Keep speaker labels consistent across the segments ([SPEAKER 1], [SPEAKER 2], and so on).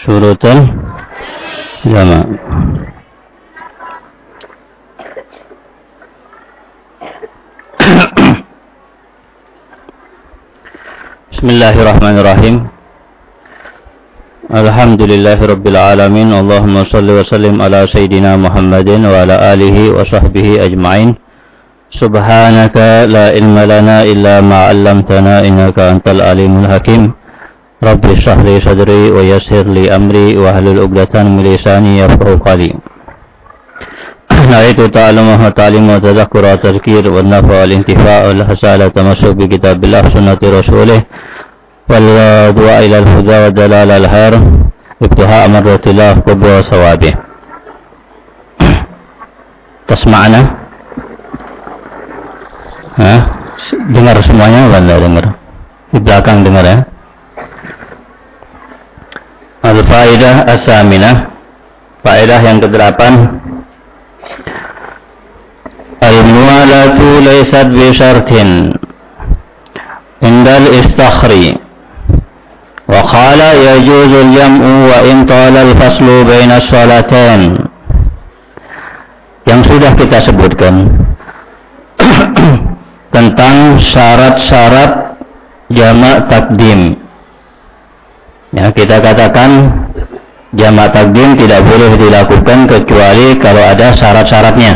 [SPEAKER 1] syurutan jama' Bismillahirrahmanirrahim Alhamdulillahi Rabbil Alamin Allahumma salli wa sallim ala Sayyidina Muhammadin wa ala alihi wa sahbihi ajma'in Subhanaka la ilma lana illa ma'allamtana innaka antal alimul hakim Rabbi syahli sadri wa yasir li amri wa halul uqdatan min lisani yafqahu qali. Naitu ta'alum wa ta'lim wa tadhakkur wa tadhkir wa nafa wal intifa' wal hasala tamassuk bi kitabillah sunnati rasulih wal du'a ila al huda wa dalal al har ibtiha amratillah kubwa sawabih. Tasma'na? Hah? Dengar semuanya apa dengar? Di belakang dengar ya? Al-Faidah As-Saminah. Faedah yang kedelapan. Al-Mu'alatu laysat bi syartin. Indal istakhri. Wa qala yajuzu al-jam'u wa in tala al-faslu baina salatain Yang sudah kita sebutkan tentang syarat-syarat jamak takdim Ya, kita katakan jamak takdim tidak boleh dilakukan kecuali kalau ada syarat-syaratnya.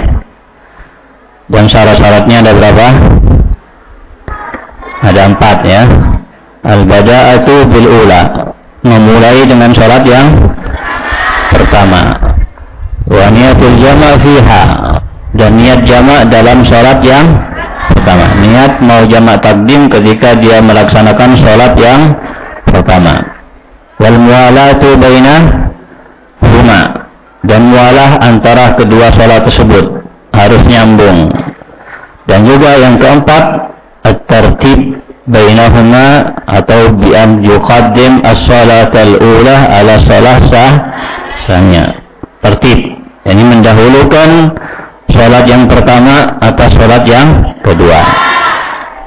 [SPEAKER 1] Dan syarat-syaratnya ada berapa? Ada empat ya. Al-bada'atu bil ula. Memulai dengan syarat yang pertama. Wa niatul jama' fiha. Dan niat jama' dalam syarat yang pertama. Niat mau jama' takdim ketika dia melaksanakan sholat yang pertama wal mualatu baina huma dan mualah antara kedua salat tersebut harus nyambung. Dan juga yang keempat at-tartib bainahuma atau bi an yuqaddim as-salat al-ula ala salah sah sahnya tertib ini mendahulukan salat yang pertama atas salat yang kedua.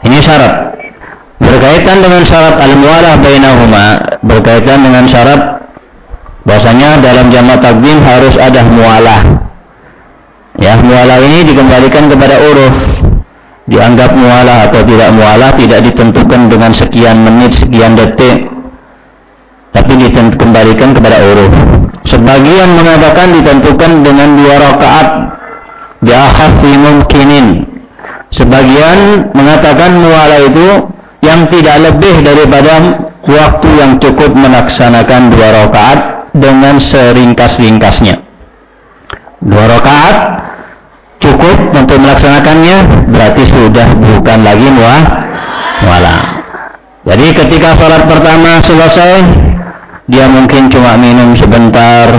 [SPEAKER 1] Ini syarat berkaitan dengan syarat al-mualah bainahuma berkaitan dengan syarat bahasanya dalam jamaah takdim harus ada mualah. Ya mualah ini dikembalikan kepada uruf. Dianggap mualah atau tidak mualah tidak ditentukan dengan sekian menit sekian detik tapi dikembalikan kepada uruf. Sebagian mengatakan ditentukan dengan dua rakaat di akhir mungkinin sebagian mengatakan mualah itu yang tidak lebih daripada waktu yang cukup melaksanakan dua rakaat dengan seringkas-ringkasnya. Dua rakaat cukup untuk melaksanakannya berarti sudah bukan lagi muah muala. Jadi ketika sholat pertama selesai, dia mungkin cuma minum sebentar,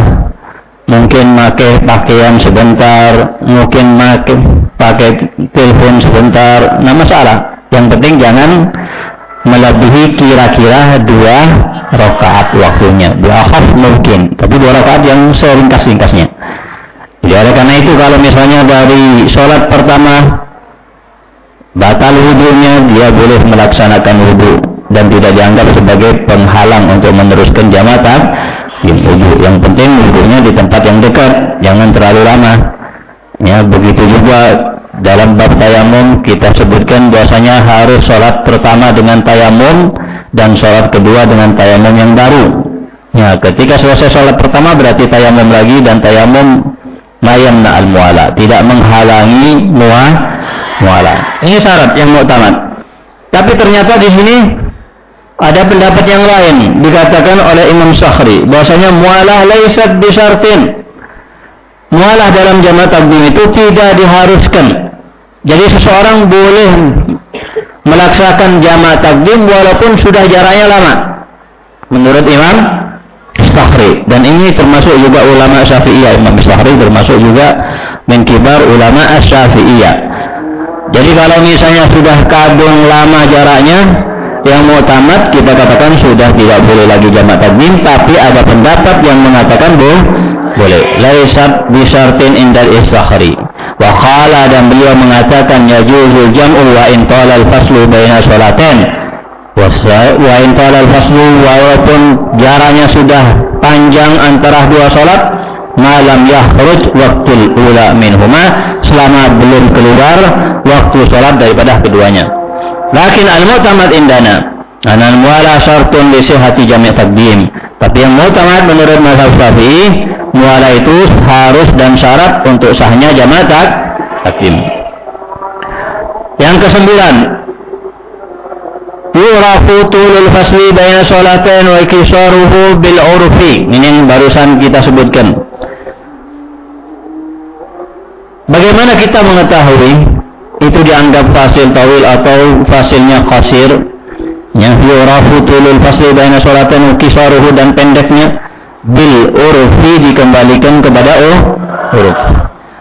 [SPEAKER 1] mungkin pakai pakaian sebentar, mungkin pakai telepon sebentar, nah masalah. Yang penting jangan melebihi kira-kira dua rakaat waktunya. Dua khas mungkin, tapi dua rakaat yang seringkas-ringkasnya. Jadi oleh karena itu kalau misalnya dari sholat pertama batal wudhunya, dia boleh melaksanakan wudhu dan tidak dianggap sebagai penghalang untuk meneruskan jamaah yang wudhu. Yang penting wudhunya di tempat yang dekat, jangan terlalu lama. Ya, begitu juga dalam bab tayamum kita sebutkan biasanya harus sholat pertama dengan tayamum dan sholat kedua dengan tayamum yang baru. Ya, ketika selesai sholat pertama berarti tayamum lagi dan tayamum mayam al muala tidak menghalangi mua muala. Ini syarat yang muktamad. Tapi ternyata di sini ada pendapat yang lain dikatakan oleh Imam Syakhri bahwasanya mualah laisat bisyartin. Mualah dalam jamaah takdim itu tidak diharuskan jadi seseorang boleh melaksanakan jamaah takdim walaupun sudah jaraknya lama. Menurut Imam Syafi'i dan ini termasuk juga ulama Syafi'iyah. Imam Syafi'i termasuk juga menkibar ulama Syafi'iyah. Jadi kalau misalnya sudah kadung lama jaraknya, yang mau tamat kita katakan sudah tidak boleh lagi jamaah takdim, tapi ada pendapat yang mengatakan boleh. Boleh. Laisat bisartin indal istakhri. Wa qala dan beliau mengatakan yajuzu jam'u wa in tala al-faslu baina sholatain. Wa in tala al-faslu walaupun jaraknya sudah panjang antara dua sholat malam yakhruj waktu ula minhuma selama belum keluar waktu sholat daripada keduanya. Lakin al-mu'tamad indana anal muala syartun li sihhati jami' takdim. Tapi yang mu'tamad menurut mazhab Syafi'i muala itu harus dan syarat untuk sahnya jama' takdim. Yang kesembilan, yurafu tulul fasli baina sholatain wa kisaruhu bil urfi. Ini yang barusan kita sebutkan. Bagaimana kita mengetahui itu dianggap fasil tawil atau fasilnya qasir? Yang yurafu tulul fasli baina sholatain wa kisaruhu dan pendeknya bil urfi dikembalikan kepada uruf.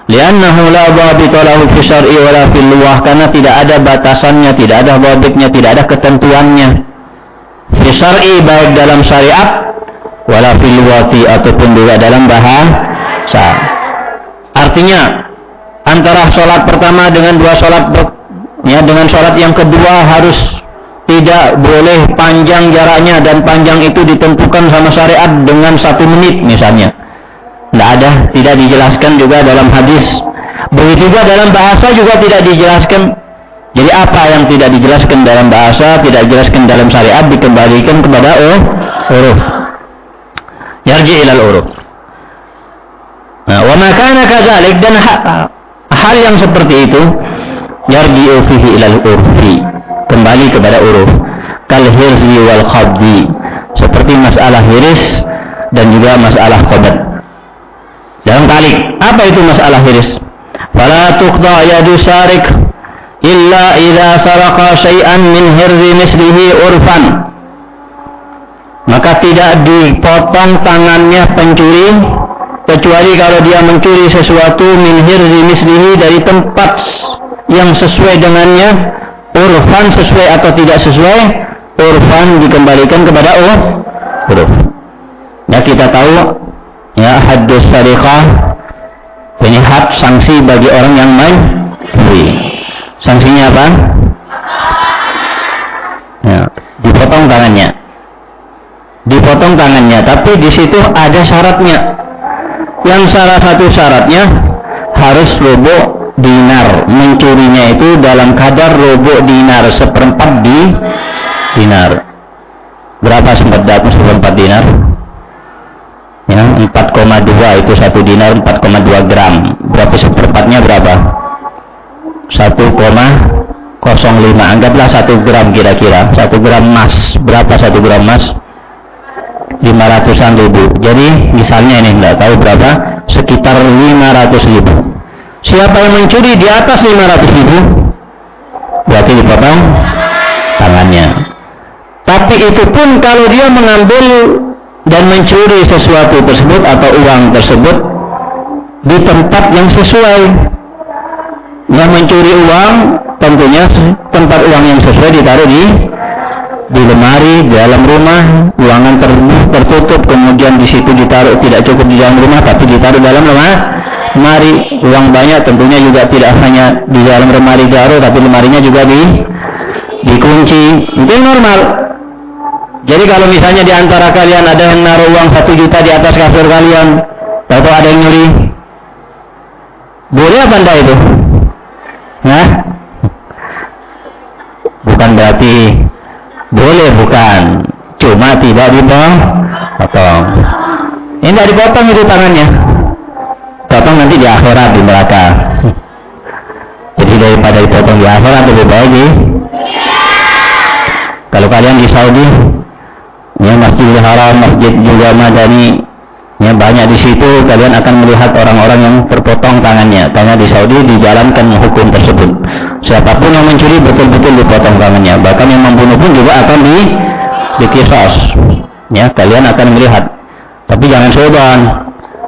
[SPEAKER 1] Liannahu la dhabita lahu fi syar'i wala fil luwah karena tidak ada batasannya, tidak ada dhabitnya, tidak ada ketentuannya. Fi syar'i baik dalam syariat wala fil luwati ataupun juga dalam bahasa. Artinya antara sholat pertama dengan dua sholat ya dengan sholat yang kedua harus tidak boleh panjang jaraknya dan panjang itu ditentukan sama syariat dengan satu menit misalnya tidak ada, tidak dijelaskan juga dalam hadis. Begitu juga dalam bahasa juga tidak dijelaskan. Jadi apa yang tidak dijelaskan dalam bahasa, tidak dijelaskan dalam syariat dikembalikan kepada oh, huruf. Yarji ilal huruf. Nah, wa makana kadzalik dan hal yang seperti itu yarji fihi ilal urfi. Kembali kepada huruf. Kal hirzi wal khabdi. Seperti masalah hiris dan juga masalah khobat. Dalam kali Apa itu masalah hiris? Fala tuqda yadu sarik illa idza saraka syai'an min hirzi mislihi urfan. Maka tidak dipotong tangannya pencuri kecuali kalau dia mencuri sesuatu min hirzi mislihi dari tempat yang sesuai dengannya urfan sesuai atau tidak sesuai urfan dikembalikan kepada oh, uruf. Ya kita tahu ya haddus sariqah ini had sanksi bagi orang yang main sanksinya apa? Ya, dipotong tangannya. Dipotong tangannya tapi di situ ada syaratnya. Yang salah satu syaratnya harus robo dinar. Mencurinya itu dalam kadar robo dinar seperempat di dinar. Berapa sempat dapat seperempat dinar? Ya 4,2 itu satu dinar 4,2 gram. Berapa seperempatnya? Berapa? 1,05 anggaplah satu gram kira-kira. Satu gram emas. Berapa satu gram emas? 500an ribu. Jadi misalnya ini tidak tahu berapa? Sekitar 500 ribu siapa yang mencuri di atas 500 ribu berarti dipotong tangannya tapi itu pun kalau dia mengambil dan mencuri sesuatu tersebut atau uang tersebut di tempat yang sesuai. Yang mencuri uang tentunya tempat uang yang sesuai ditaruh di di lemari di dalam rumah, ruangan ter, tertutup, kemudian di situ ditaruh tidak cukup di dalam rumah, tapi ditaruh dalam rumah. Lemari uang banyak tentunya juga tidak hanya di dalam lemari ditaruh, tapi lemarinya juga di dikunci. Itu normal. Jadi kalau misalnya di antara kalian ada yang naruh uang satu juta di atas kasur kalian, atau ada yang nyuri, boleh apa itu? Nah, bukan berarti boleh bukan, cuma tidak dipotong. Ini tidak dipotong itu tangannya, potong nanti di akhirat di neraka. Jadi daripada dipotong di akhirat lebih baik di kalau kalian di Saudi ya Masjidil Haram, Masjid juga Madani ya banyak di situ kalian akan melihat orang-orang yang terpotong tangannya. Karena di Saudi dijalankan hukum tersebut. Siapa pun yang mencuri betul-betul dipotong tangannya. Bahkan yang membunuh pun juga akan di dikisos. Ya kalian akan melihat. Tapi jangan soban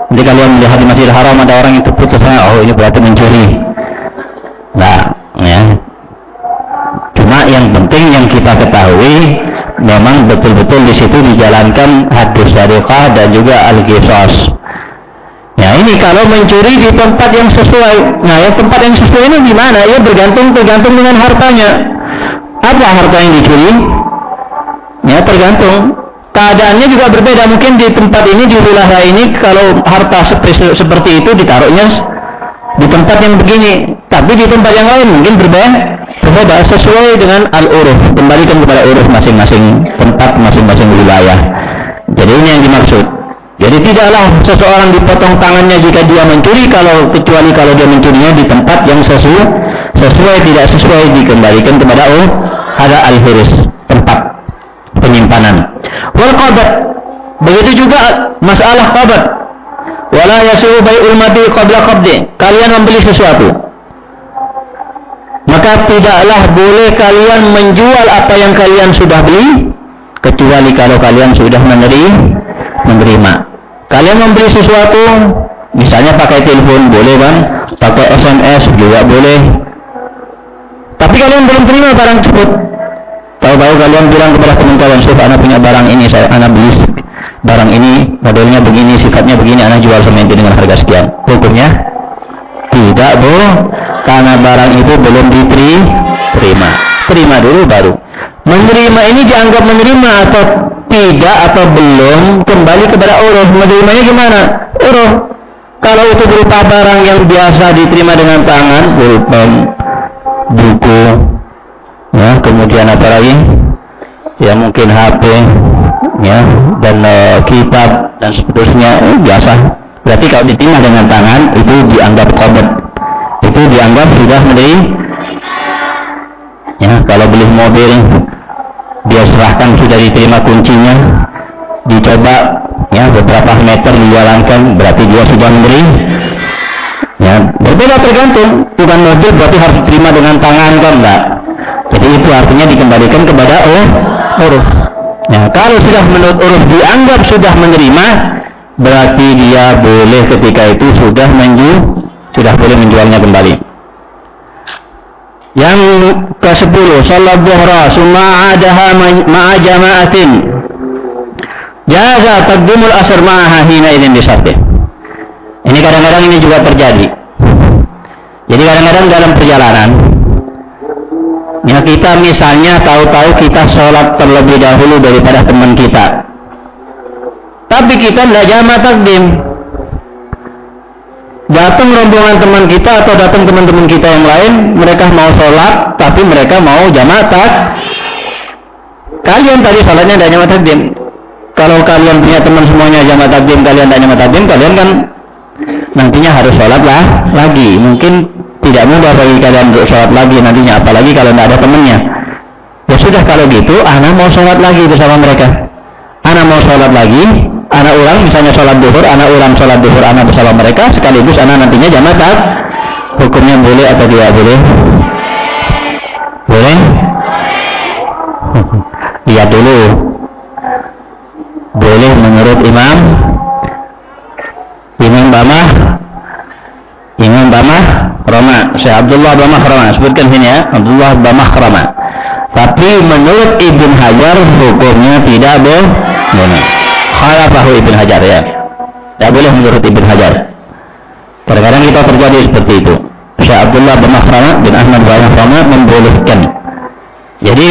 [SPEAKER 1] nanti kalian melihat di Masjidil Haram ada orang yang terputus oh ini berarti mencuri nah ya cuma yang penting yang kita ketahui memang betul-betul di situ dijalankan hadis syariqah dan juga al-qisas. Ya ini kalau mencuri di tempat yang sesuai. Nah, ya tempat yang sesuai ini di mana? Ya bergantung tergantung dengan hartanya. Apa harta yang dicuri? Ya tergantung. Keadaannya juga berbeda. Mungkin di tempat ini, di wilayah ini, kalau harta seperti, itu ditaruhnya di tempat yang begini. Tapi di tempat yang lain mungkin berbeda. Berbeda sesuai dengan al-uruf. Kembalikan kepada uruf masing-masing tempat, masing-masing wilayah. Jadi ini yang dimaksud. Jadi tidaklah seseorang dipotong tangannya jika dia mencuri kalau kecuali kalau dia mencurinya di tempat yang sesuai sesuai tidak sesuai dikembalikan kepada oh ada al-hiris tempat penyimpanan. Wal qabat begitu juga masalah qabat. Wala yasu'u bai'ul mati qabla qabdi. Kalian membeli sesuatu. Maka tidaklah boleh kalian menjual apa yang kalian sudah beli kecuali kalau kalian sudah menerima menerima. Kalian membeli sesuatu misalnya pakai telepon boleh kan? Pakai SMS juga boleh. Tapi kalian belum terima barang tersebut. Tahu-tahu kalian bilang kepada teman kalian, "Syuf, anak punya barang ini, saya anak beli barang ini, modelnya begini, sifatnya begini, anak jual sama dengan harga sekian." Hukumnya tidak, Bu. Karena barang itu belum diterima. Terima dulu baru. Menerima ini dianggap menerima atau tidak atau belum kembali kepada uruf. Menerimanya gimana? Uruf. Kalau itu berupa barang yang biasa diterima dengan tangan, berupa buku, ya kemudian apa lagi? Ya mungkin HP ya dan e, kitab dan seterusnya. Eh, biasa. Berarti kalau diterima dengan tangan itu dianggap kodet itu dianggap sudah menjadi ya kalau beli mobil dia serahkan sudah diterima kuncinya. Dicoba ya beberapa meter dijalankan berarti dia sudah memberi ya berbeda tergantung. Bukan mobil berarti harus diterima dengan tangan kan enggak jadi itu artinya dikembalikan kepada oh, uruf. Nah, kalau sudah menurut uruf dianggap sudah menerima, berarti dia boleh ketika itu sudah menjual, sudah boleh menjualnya kembali. Yang ke-10, salat zuhra summa adaha ma'a jama'atin. Jaza taqdimul asr ma'aha hina idin. Ini kadang-kadang ini juga terjadi. Jadi kadang-kadang dalam perjalanan Ya kita misalnya tahu-tahu kita sholat terlebih dahulu daripada teman kita. Tapi kita tidak jama takdim. Datang rombongan teman kita atau datang teman-teman kita yang lain, mereka mau sholat, tapi mereka mau jamaah tak. Kalian tadi sholatnya tidak jamaah takdim. Kalau kalian punya teman semuanya jamaah takdim, kalian tidak jamaah takdim, kalian kan nantinya harus sholat lah lagi. Mungkin tidak mudah bagi kalian untuk sholat lagi nantinya apalagi kalau tidak ada temannya. Ya sudah kalau gitu anak mau sholat lagi bersama mereka. Anak mau sholat lagi anak ulang misalnya sholat duhur anak ulang sholat duhur anak bersama mereka sekaligus anak nantinya jamaah tak hukumnya boleh atau tidak boleh? Boleh. Lihat dulu. Boleh menurut imam. Imam Bama imam Bama Rama, Syekh Abdullah bin Makhrama, sebutkan sini ya, Abdullah bin Makhrama. Tapi menurut Ibn Hajar hukumnya tidak boleh. Khalafahu Ibn Hajar ya. Tidak boleh menurut Ibn Hajar. Kadang-kadang kita terjadi seperti itu. Syekh Abdullah bin Makhrama bin Ahmad bin Makhrama membolehkan. Jadi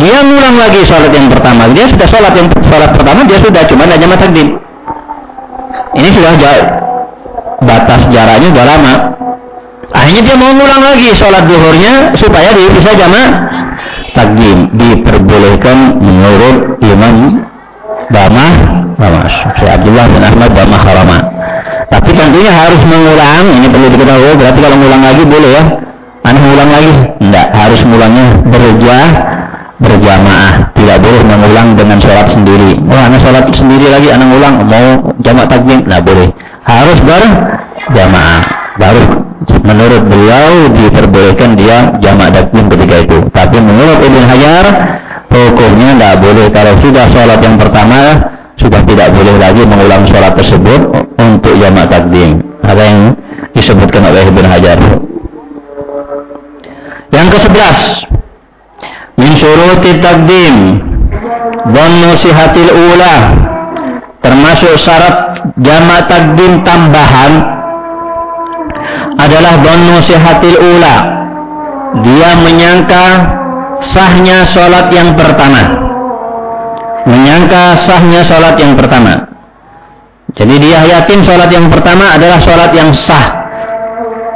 [SPEAKER 1] dia ngulang lagi sholat yang pertama. Dia sudah sholat yang sholat pertama dia sudah cuma hanya takdim. Ini sudah jauh. Batas jaraknya sudah lama. Akhirnya dia mau ngulang lagi sholat duhurnya supaya dia bisa jamaah takdim diperbolehkan menurut Imam Bama Bama Syekh Abdullah bin Ahmad Bama Harama. Tapi tentunya harus mengulang. Ini perlu diketahui. Berarti kalau mengulang lagi boleh ya? Anak mengulang lagi? Tidak. Harus mulanya berjah berjamaah. Tidak boleh mengulang dengan sholat sendiri. Oh, anak sholat sendiri lagi, anak ulang mau jamaah takdim? Tidak boleh. Harus berjamaah. Baru menurut beliau diperbolehkan dia jamak takdim ketika itu. Tapi menurut Ibn Hajar hukumnya tidak boleh kalau sudah sholat yang pertama sudah tidak boleh lagi mengulang sholat tersebut untuk jamak takdim. Ada yang disebutkan oleh Ibn Hajar. Yang ke sebelas min syuruti takdim dhannu sihatil ula termasuk syarat jamak takdim tambahan adalah donu sihatil ula. Dia menyangka sahnya sholat yang pertama. menyangka sahnya sholat yang pertama. Jadi dia yakin sholat yang pertama adalah sholat yang sah.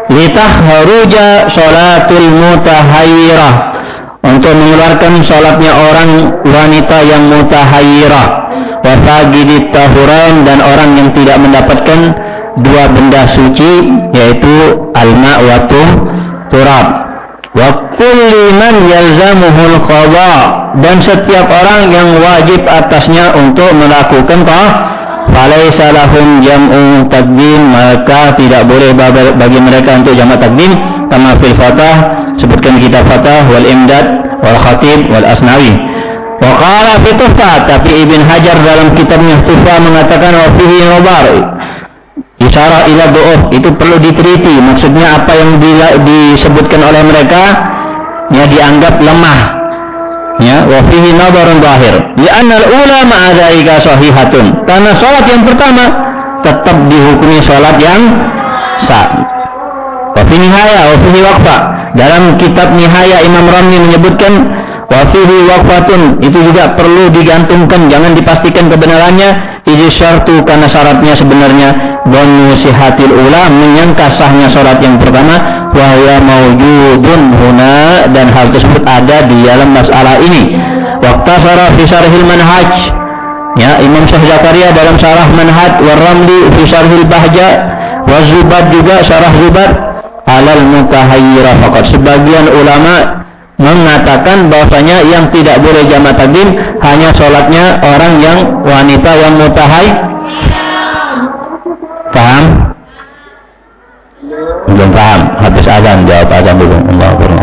[SPEAKER 1] Litahharuja sholatul mutahayyirah. Untuk mengeluarkan sholatnya orang wanita yang mutahayyirah. Wafagidit tahuran dan orang yang tidak mendapatkan dua benda suci yaitu alma wa turab. Wa kulli man yalzamuhul qada dan setiap orang yang wajib atasnya untuk melakukan qada falaisa lahum jam'u takdim maka tidak boleh bagi mereka untuk jamak takdim kama fil fatah sebutkan kitab fatah wal imdad wal khatib wal asnawi. Wa qala fi tuhfa tapi ibn hajar dalam kitabnya tuhfa mengatakan wa fihi nabar isyarah ila du'uf itu perlu diteliti. Maksudnya apa yang disebutkan oleh mereka ya dianggap lemah. Ya wa fihi nadharun zahir. Li anna al-ula ma'a sahihatun. Karena salat yang pertama tetap dihukumi salat yang sah wa fi nihaya wa fihi waqfa. Dalam kitab nihaya Imam Ramli menyebutkan wa fihi waqfatun. Itu juga perlu digantungkan jangan dipastikan kebenarannya. Ini syartu karena syaratnya sebenarnya bonu sihatil ula menyangka sahnya salat yang pertama wahya maujudun huna dan hal tersebut ada di dalam masalah ini. Waktu sarah fi syarhil manhaj. Ya Imam Syekh Zakaria dalam syarah manhaj waramli fi syarhil bahja juga syarah zubat alal mutahayyira faqat sebagian ulama mengatakan bahwasanya yang tidak boleh jamaah takdim hanya sholatnya orang yang wanita yang mutahai paham? Belum paham. Habis azan jawab azan dulu. Allah Allah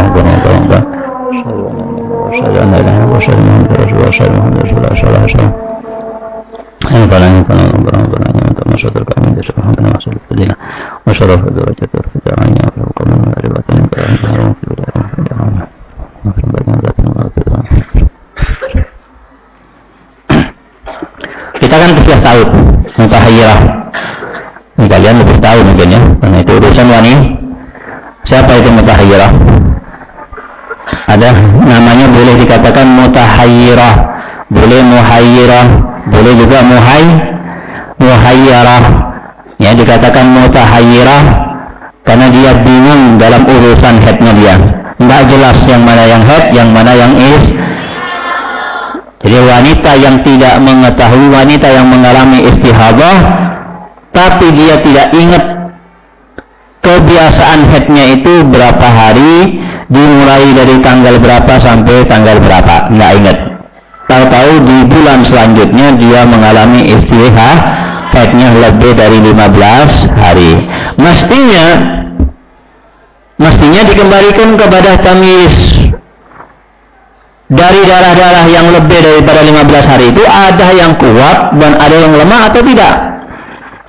[SPEAKER 1] Kita kan sudah tahu mutahayyirah kalian lebih tahu mungkin ya karena itu urusan wanita. Siapa itu mutahayyirah ada namanya boleh dikatakan mutahayyirah boleh muhayyirah boleh juga muhay muhayyirah ya dikatakan mutahayyirah karena dia bingung dalam urusan headnya dia. Nggak jelas yang mana yang head yang mana yang is. Jadi wanita yang tidak mengetahui wanita yang mengalami istihadah tapi dia tidak ingat kebiasaan headnya itu berapa hari dimulai dari tanggal berapa sampai tanggal berapa. Nggak ingat tahu-tahu di bulan selanjutnya dia mengalami istirahat headnya lebih dari 15 hari mestinya mestinya dikembalikan kepada tamis dari darah-darah yang lebih daripada 15 hari itu ada yang kuat dan ada yang lemah atau tidak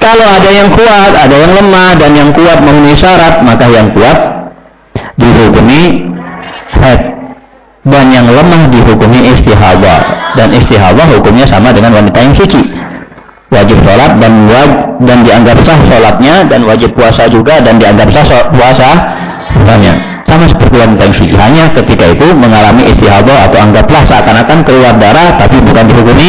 [SPEAKER 1] kalau ada yang kuat, ada yang lemah, dan yang kuat memenuhi syarat, maka yang kuat dihukumi head. Dan yang lemah dihukumi istihadah. Dan istihadah hukumnya sama dengan wanita yang suci. Wajib sholat dan waj dan dianggap sah sholatnya dan wajib puasa juga dan dianggap sah puasa banyak. Sama seperti wanita yang suci. Hanya ketika itu mengalami istihadah atau anggaplah seakan-akan keluar darah tapi bukan dihukumi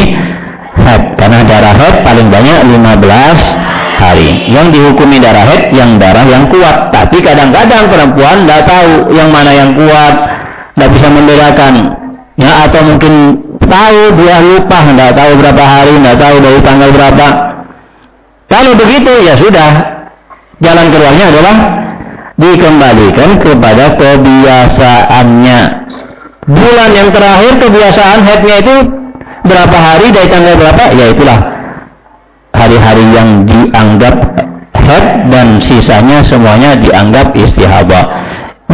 [SPEAKER 1] head. Karena darah head paling banyak 15 hari. Yang dihukumi darah haid yang darah yang kuat. Tapi kadang-kadang perempuan tidak tahu yang mana yang kuat, tidak bisa membedakan. Ya atau mungkin tahu dia lupa, tidak tahu berapa hari, tidak tahu dari tanggal berapa. Kalau begitu ya sudah. Jalan keluarnya adalah dikembalikan kepada kebiasaannya. Bulan yang terakhir kebiasaan haidnya itu berapa hari dari tanggal berapa? Ya itulah hari-hari yang dianggap head dan sisanya semuanya dianggap istihabah.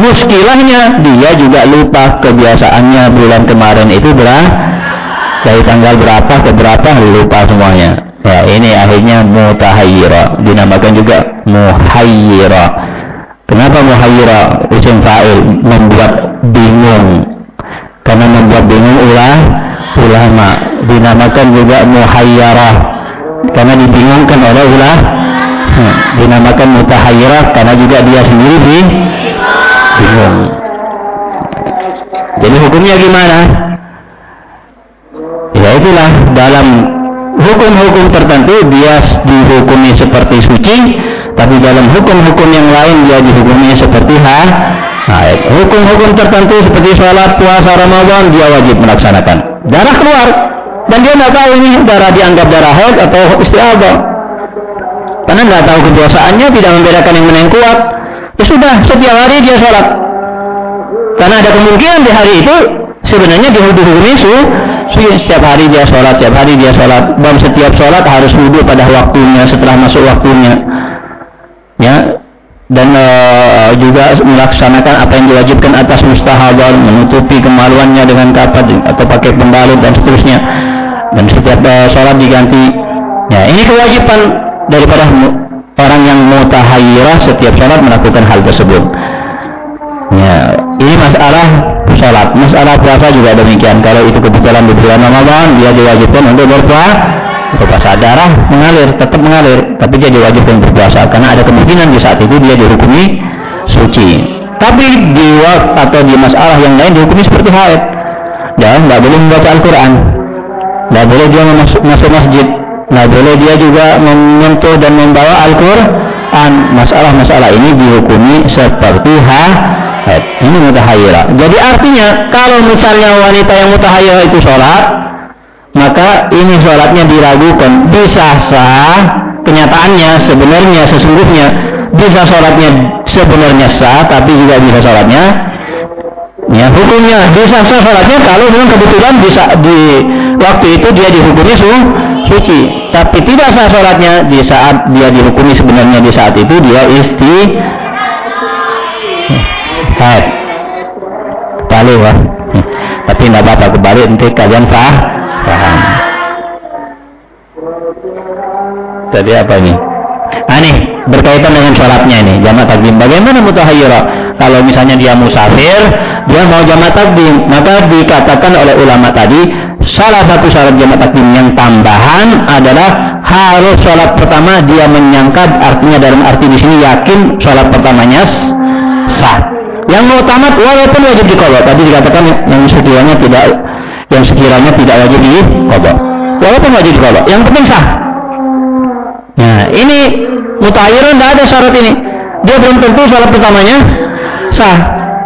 [SPEAKER 1] Muskilahnya dia juga lupa kebiasaannya bulan kemarin itu berapa dari tanggal berapa ke berapa lupa semuanya. Ya, ini akhirnya mutahayyira dinamakan juga muhayyira. Kenapa muhayyira? Isim fa'il membuat bingung. Karena membuat bingung ulah ulama dinamakan juga muhayyarah karena dibingungkan oleh ulah hmm, dinamakan mutahayyirah karena juga dia sendiri di bingung jadi hukumnya gimana Ya itulah dalam hukum-hukum tertentu dia dihukumi seperti suci, tapi dalam hukum-hukum yang lain dia dihukumi seperti ha, haid. Hukum-hukum tertentu seperti sholat, puasa, Ramadan dia wajib melaksanakan. Darah keluar dan dia tidak tahu ini darah dianggap darah haid atau istiadah. Karena nggak tahu kebiasaannya, tidak membedakan yang mana kuat. Ya sudah, setiap hari dia sholat. Karena ada kemungkinan di hari itu sebenarnya dihukumi su, setiap hari dia sholat, setiap hari dia sholat. Dan setiap sholat harus wudhu pada waktunya, setelah masuk waktunya. Ya, dan e, juga melaksanakan apa yang diwajibkan atas mustahabar, menutupi kemaluannya dengan kapat atau pakai pembalut dan seterusnya. Dan setiap e, sholat diganti. Ya, ini kewajiban daripada orang yang mutahayyirah setiap sholat melakukan hal tersebut. Ya, ini masalah sholat. Masalah puasa juga demikian. Kalau itu kebetulan di bulan Ramadan, dia diwajibkan untuk berpuasa. Berpuasa darah mengalir, tetap mengalir. Tapi dia diwajibkan berpuasa. Karena ada kemungkinan di saat itu dia dihukumi suci. Tapi di waktu atau di masalah yang lain dihukumi seperti haid. Dan nggak boleh membaca Al-Quran. Nggak boleh dia masuk, masuk masjid. Nggak boleh dia juga menyentuh dan membawa Al-Quran. Masalah-masalah ini dihukumi seperti haid haid. Ini mutahayyirah. Jadi artinya kalau misalnya wanita yang mutahayyirah itu sholat, maka ini sholatnya diragukan. Bisa sah, kenyataannya sebenarnya sesungguhnya bisa sholatnya sebenarnya sah, tapi juga bisa sholatnya ya hukumnya bisa sah sholatnya kalau memang kebetulan bisa di waktu itu dia dihukumi su, suci tapi tidak sah sholatnya di saat dia dihukumi sebenarnya di saat itu dia isti haid kembali wah. Tapi tidak apa-apa kembali nanti kalian fah paham. Jadi apa ini? Aneh berkaitan dengan sholatnya ini jamaah takdim bagaimana mutahayyira kalau misalnya dia musafir dia mau jamaah takdim maka dikatakan oleh ulama tadi salah satu syarat jamaah takdim yang tambahan adalah harus sholat pertama dia menyangka artinya dalam arti di sini yakin sholat pertamanya sah yang mau tamat walaupun wajib dikodok. Tadi dikatakan yang sekiranya tidak yang sekiranya tidak wajib dikodok. Walaupun wajib dikodok. Yang penting sah. Nah ini mutahiran tidak ada syarat ini. Dia belum tentu syarat pertamanya sah.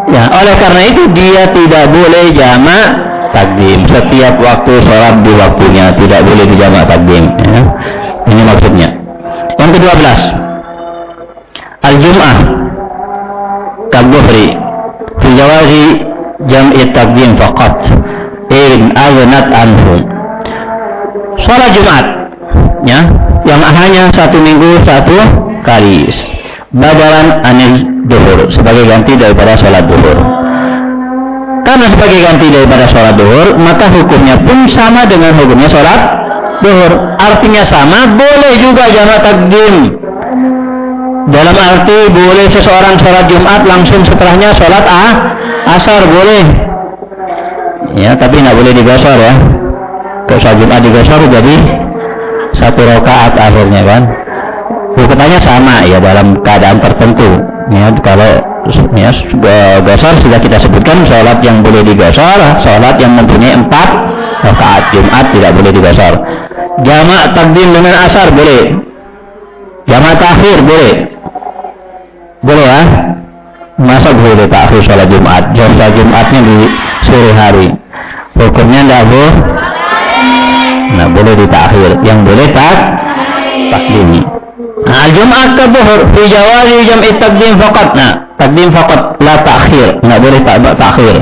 [SPEAKER 1] Ya, oleh karena itu dia tidak boleh jamak takdim. Setiap waktu sholat di waktunya tidak boleh dijamak takdim ya. ini maksudnya. Yang ke-12 al-jum'ah. Kagufri fi jawazi jam'i takdim faqat. Irin aznat anhu. Sholat jumat ya. Yang hanya satu minggu satu kali. Badalan anil duhur sebagai ganti daripada sholat duhur karena sebagai ganti daripada sholat duhur maka hukumnya pun sama dengan hukumnya sholat duhur artinya sama boleh juga jamak takdim dalam arti boleh seseorang sholat Jumat langsung setelahnya sholat ah, asar boleh. Ya, tapi tidak boleh digosor ya. Kalau sholat Jumat digosor jadi satu rakaat akhirnya kan. Hukumannya sama ya dalam keadaan tertentu. Ya, kalau ya, gosor sudah kita sebutkan sholat yang boleh digosor, sholat yang mempunyai empat rakaat Jumat tidak boleh digosor. Jamak takdim dengan asar boleh. Jamak takhir boleh. Boleh ya? Masa boleh takhir sholat Jumat? Sholat Jumatnya di sore hari. Hukumnya tidak boleh. Nah, boleh ditakhir. Yang boleh tak takdim. Nah, Jumat ke buhur fi jawazi jam'i takdim faqat. Nah, takdim faqat la takhir. Enggak boleh tak takhir.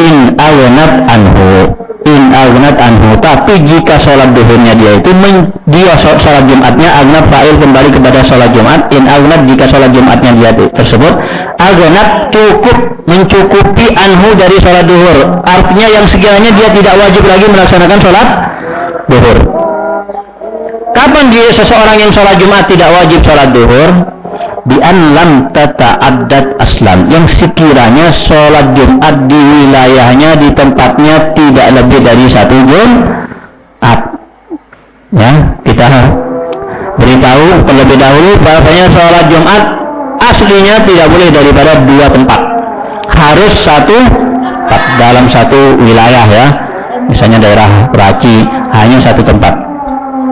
[SPEAKER 1] In awnat anhu in agnat anhu tapi jika sholat duhurnya dia itu men, dia sholat jumatnya agnat fa'il kembali kepada sholat jumat in agnat jika sholat jumatnya dia tersebut agnat cukup mencukupi anhu dari sholat duhur artinya yang sekiranya dia tidak wajib lagi melaksanakan sholat duhur kapan dia seseorang yang sholat jumat tidak wajib sholat duhur? Bi an lam tata'addat aslan yang sekiranya sholat Jumat di wilayahnya di tempatnya tidak lebih dari satu Jumat ya kita beritahu terlebih dahulu bahwasanya sholat Jumat aslinya tidak boleh daripada dua tempat. Harus satu dalam satu wilayah ya. Misalnya daerah Raci hanya satu tempat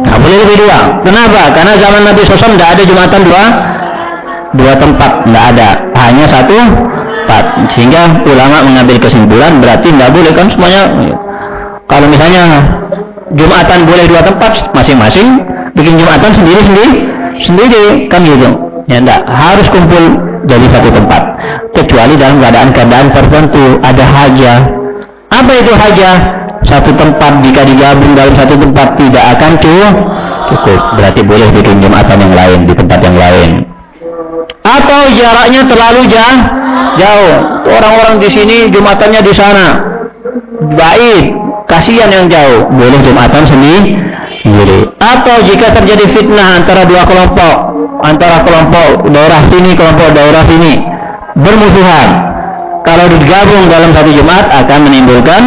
[SPEAKER 1] Nah, boleh lebih dua. Kenapa? Karena zaman Nabi SAW tidak ada Jumatan dua dua tempat, tidak ada. Hanya satu tempat. Sehingga ulama mengambil kesimpulan berarti tidak boleh kan semuanya. Kalau misalnya Jumatan boleh dua tempat masing-masing, bikin Jumatan sendiri-sendiri, sendiri kan gitu. Ya enggak, harus kumpul jadi satu tempat. Kecuali dalam keadaan-keadaan tertentu ada hajah. Apa itu hajah? Satu tempat jika digabung dalam satu tempat tidak akan cukup. Berarti boleh bikin Jumatan yang lain di tempat yang lain. Atau jaraknya terlalu jauh. Jauh. Orang-orang di sini Jumatannya di sana. Baik, kasihan yang jauh. Boleh Jumatan sendiri. Atau jika terjadi fitnah antara dua kelompok, antara kelompok daerah sini, kelompok daerah sini, bermusuhan. Kalau digabung dalam satu Jumat akan menimbulkan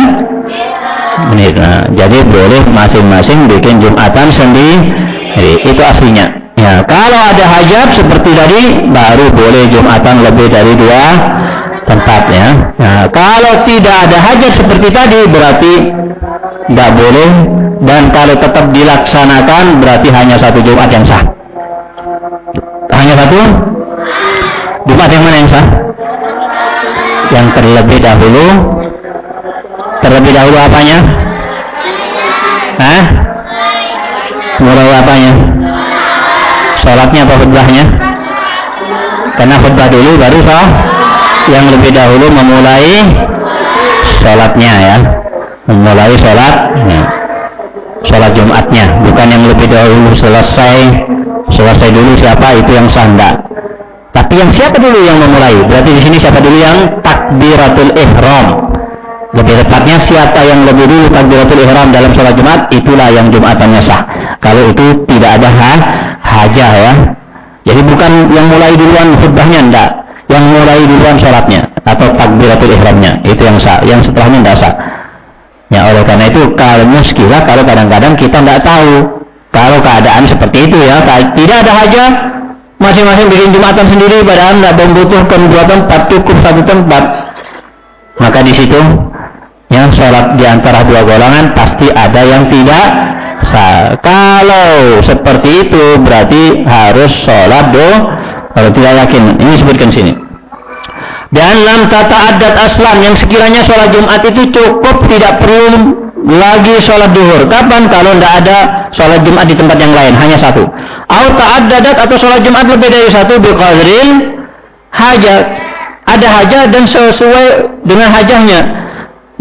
[SPEAKER 1] menit. Nah, jadi boleh masing-masing bikin Jumatan sendiri. Itu aslinya. Ya, kalau ada hajat seperti tadi baru boleh Jumatan lebih dari dua tempat ya. Nah, kalau tidak ada hajat seperti tadi berarti tidak boleh dan kalau tetap dilaksanakan berarti hanya satu Jumat yang sah. Hanya satu Jumat yang mana yang sah? Yang terlebih dahulu terlebih dahulu apanya? Hah? Mulai apanya? Sholatnya apa khutbahnya? Karena khutbah dulu baru sah. Yang lebih dahulu memulai sholatnya ya. Memulai sholat. Ya. Sholat Jumatnya. Bukan yang lebih dahulu selesai. Selesai dulu siapa itu yang enggak. Tapi yang siapa dulu yang memulai? Berarti di sini siapa dulu yang takbiratul ihram. Lebih tepatnya siapa yang lebih dulu takbiratul ihram dalam sholat Jumat itulah yang Jumatannya sah. Kalau itu tidak ada ha, hajah ya. Jadi bukan yang mulai duluan khutbahnya enggak, yang mulai duluan sholatnya atau takbiratul ihramnya itu yang sah, yang setelahnya enggak sah. Ya oleh karena itu kalau muskilah kalau kadang-kadang kita enggak tahu kalau keadaan seperti itu ya tidak ada hajah masing-masing bikin jumatan sendiri padahal enggak membutuhkan dua tempat cukup satu tempat maka di situ yang sholat di antara dua golongan pasti ada yang tidak sah. Kalau seperti itu berarti harus sholat do. Kalau tidak yakin, ini sebutkan sini. Dan lam tata adat aslam yang sekiranya sholat Jumat itu cukup tidak perlu lagi sholat duhur. Kapan? Kalau tidak ada sholat Jumat di tempat yang lain, hanya satu. Au ta'addadat atau sholat Jumat lebih dari satu biqadril hajat. Ada hajat dan sesuai dengan hajahnya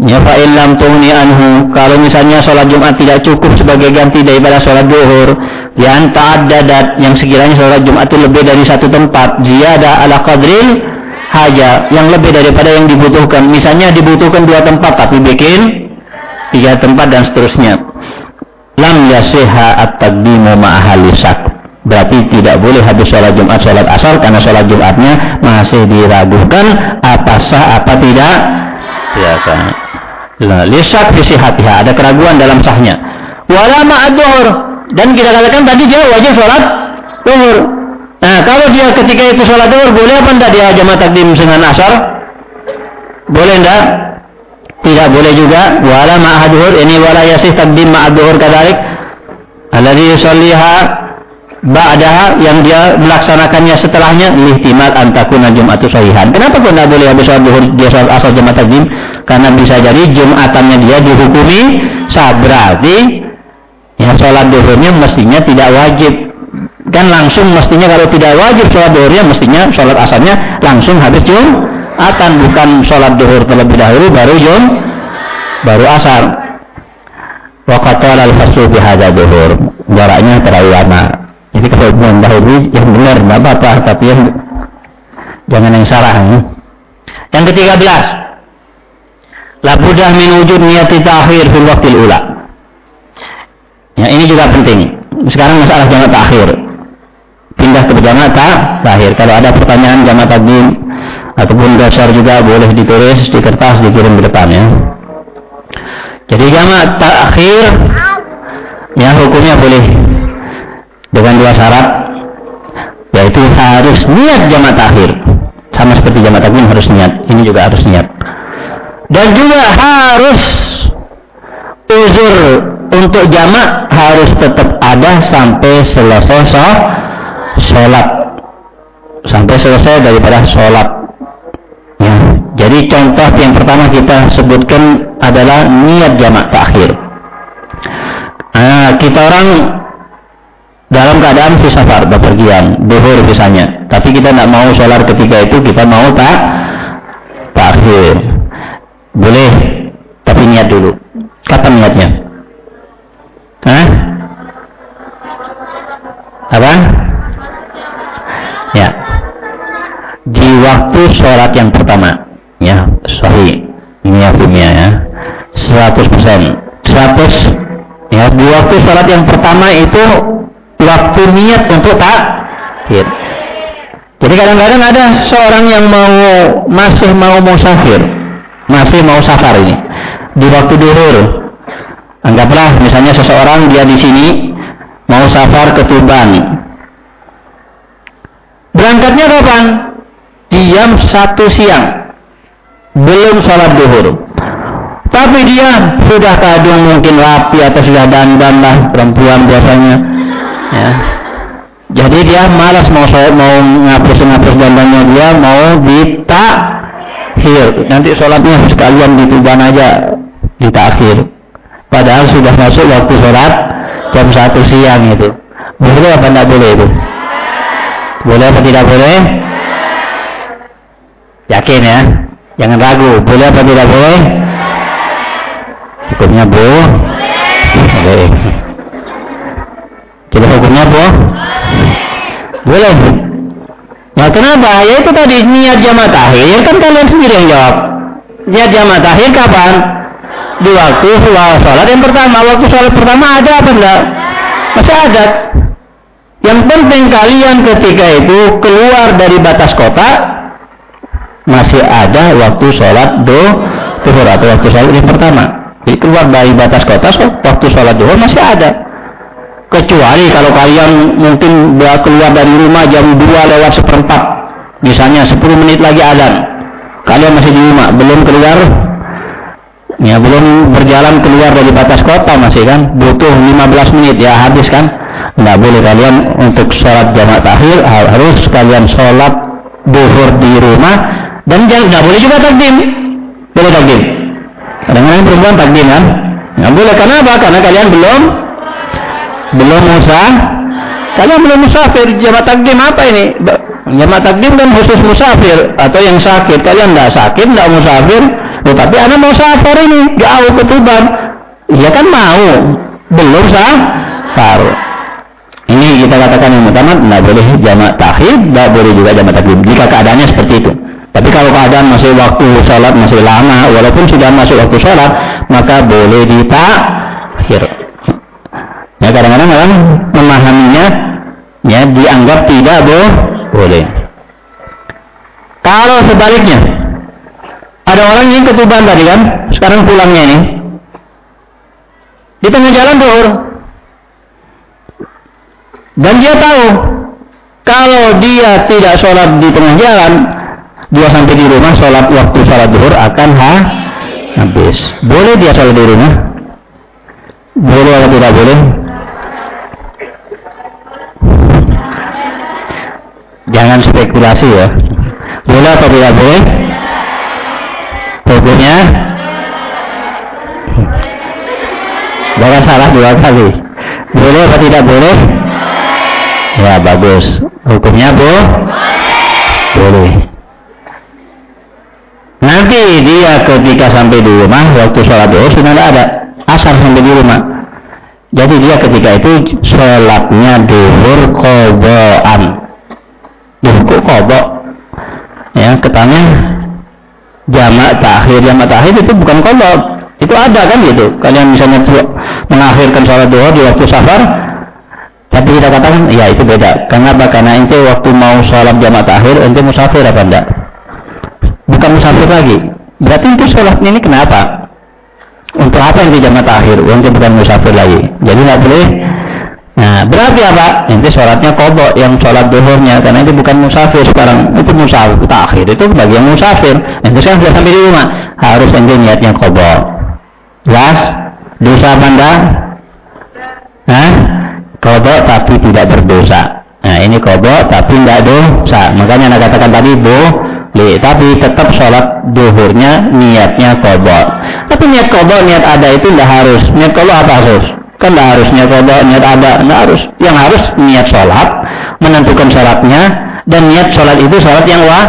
[SPEAKER 1] Ya fa illam tuhni anhu. Kalau misalnya sholat Jumat tidak cukup sebagai ganti daripada sholat duhur yang ta'addadat yang sekiranya sholat Jumat itu lebih dari satu tempat. Ziyada ala qadril haja. Yang lebih daripada yang dibutuhkan. Misalnya dibutuhkan dua tempat tapi bikin tiga tempat dan seterusnya. Lam yasiha at-taqdimu ma'ahalisak berarti tidak boleh habis sholat Jumat sholat asal karena sholat Jumatnya masih diragukan apa sah apa tidak biasa lisak visi hatiha ada keraguan dalam sahnya. Wala ma'adzuhur dan kita katakan tadi dia wajib sholat duhur. Nah kalau dia ketika itu sholat duhur boleh apa enggak dia jamaah takdim dengan asar? Boleh enggak? Tidak boleh juga. Wala ma'adzuhur ini wala yasih takdim ma'adzuhur kadalik. Alladhi yusalliha ba'daha. Yang dia melaksanakannya setelahnya. Lihtimal antakuna jum'atu sahihan. Kenapa kok tidak boleh habis sholat duhur dia sholat asal jamaah takdim? Karena bisa jadi jumatannya dia dihukumi sah berarti ya sholat duhurnya mestinya tidak wajib. Kan langsung mestinya kalau tidak wajib sholat duhurnya mestinya sholat asalnya langsung habis jumatan bukan sholat duhur terlebih dahulu baru jum baru asar. Waqatul al-faslu bihadza duhur. Jaraknya terlalu lama jadi kalau yang dahulu yang benar tidak apa-apa, tapi yang jangan yang salah. Ya. Yang ketiga belas, labudah min wujud niat takhir fil waktil ula. Ya, ini juga penting. Sekarang masalah jamak takhir. Pindah ke jamak takhir. Kalau ada pertanyaan jamak takdim ataupun dasar juga boleh ditulis di kertas dikirim ke depan ya. Jadi jamak takhir ya hukumnya boleh dengan dua syarat yaitu harus niat jamaah takhir sama seperti jamaah takdim harus niat ini juga harus niat dan juga harus uzur untuk jamak harus tetap ada sampai selesai sholat. Sampai selesai daripada sholat. Ya. jadi contoh yang pertama kita sebutkan adalah niat jamak takhir nah, kita orang dalam keadaan fi safar bepergian duhur misalnya. Tapi kita tidak mau sholat ketika itu kita mau tak takhir boleh tapi niat dulu. Kapan niatnya? Hah? apa? Ya. Di waktu sholat yang pertama. Ya sahih ini ya. Ya 100% 100 ya di waktu sholat yang pertama itu waktu niat untuk takhir. Jadi kadang-kadang ada seorang yang mau masih mau musafir, masih mau safar ini di waktu duhur. Anggaplah misalnya seseorang dia di sini mau safar ke Tuban. Berangkatnya kapan? Diam satu siang. Belum sholat duhur. Tapi dia sudah kadung mungkin rapi atau sudah dandan lah perempuan biasanya ya. Jadi dia malas mau sholat, mau ngapus-ngapus dandannya dia mau ditakhir. Nanti sholatnya sekalian dituban aja ditakhir. Padahal sudah masuk waktu sholat jam satu siang itu. Boleh apa tidak boleh itu? Boleh apa tidak boleh? Yakin ya? Jangan ragu. Boleh apa tidak boleh? Hukumnya bu? Boleh. Jadi hukumnya apa? Boleh. Nah kenapa? Ya itu tadi niat jamaah tahir kan kalian sendiri yang jawab. Niat jamaah tahir kapan? Di waktu sholat yang pertama. Waktu sholat pertama ada apa enggak? Masih ada. Yang penting kalian ketika itu keluar dari batas kota masih ada waktu sholat do atau waktu sholat yang pertama. Jadi keluar dari batas kota waktu sholat duhur masih ada. Kecuali kalau kalian mungkin keluar dari rumah jam 2 lewat seperempat. Misalnya 10 menit lagi azan. Kalian masih di rumah, belum keluar. Ya, belum berjalan keluar dari batas kota masih kan. Butuh 15 menit ya habis kan. Nggak boleh kalian untuk sholat jamaah takhir harus kalian sholat duhur di rumah dan jangan nggak boleh juga takdim. Boleh takdim. Kadang-kadang perempuan takdim kan. Nggak boleh karena apa? Karena kalian belum belum musah kalian belum musafir. Jamaah takdim apa ini? Jamaah takdim kan khusus musafir. Atau yang sakit. Kalian tidak sakit tidak musafir? Tetapi oh, anda mau safar ini? Jauh ke Tuban. Ya kan mau. Belum sah sahur ini kita katakan yang utama tidak boleh jamaah takhir tidak boleh juga jamaah takdim. Jika keadaannya seperti itu. Tapi kalau keadaan masih waktu sholat masih lama walaupun sudah masuk waktu sholat maka boleh ditakhir Ya kadang-kadang orang memahaminya ya dianggap tidak boleh. Kalau sebaliknya ada orang yang ketuban tadi kan, sekarang pulangnya ini di tengah jalan duhur. Dan dia tahu kalau dia tidak sholat di tengah jalan dia sampai di rumah sholat waktu sholat duhur akan ha, habis. Boleh dia sholat di rumah? Boleh atau tidak boleh Jangan spekulasi ya. Boleh atau tidak boleh? Hukumnya? Jangan salah dua kali. Boleh atau tidak boleh? Ya bagus. Hukumnya bu? Boleh. Nanti dia ketika sampai di rumah waktu sholat duhur sudah tidak ada asar sampai di rumah. Jadi dia ketika itu sholatnya duhur koboan Loh kok kodok? Ya, ketanya jamak takhir. Jamak takhir itu bukan kodok. Itu ada kan gitu. Kalian misalnya mengakhirkan sholat duha di waktu safar, tapi kita katakan, ya itu beda. Kenapa? Karena ente waktu mau sholat jamak takhir, ente musafir apa enggak? Bukan musafir lagi. Berarti itu sholatnya ini kenapa? Untuk apa di jamak takhir? Ente bukan musafir lagi. Jadi nggak boleh Nah, berarti apa? Nanti sholatnya kodok yang sholat duhurnya karena itu bukan musafir sekarang itu musafir takhir itu bagian musafir. Nanti sekarang sudah sampai di rumah harus nanti niatnya kodok. Jelas? Dosa apa enggak? Hah? Kodok tapi tidak berdosa. Nah ini kodok tapi enggak dosa. Makanya anda katakan tadi boleh. Tapi tetap sholat duhurnya niatnya kodok. Tapi niat kodok, niat ada itu enggak harus. Niat kodok apa harus? Kan enggak harus niat kodok, niat ada. Enggak harus. Yang harus niat sholat, menentukan sholatnya, dan niat sholat itu sholat yang wah.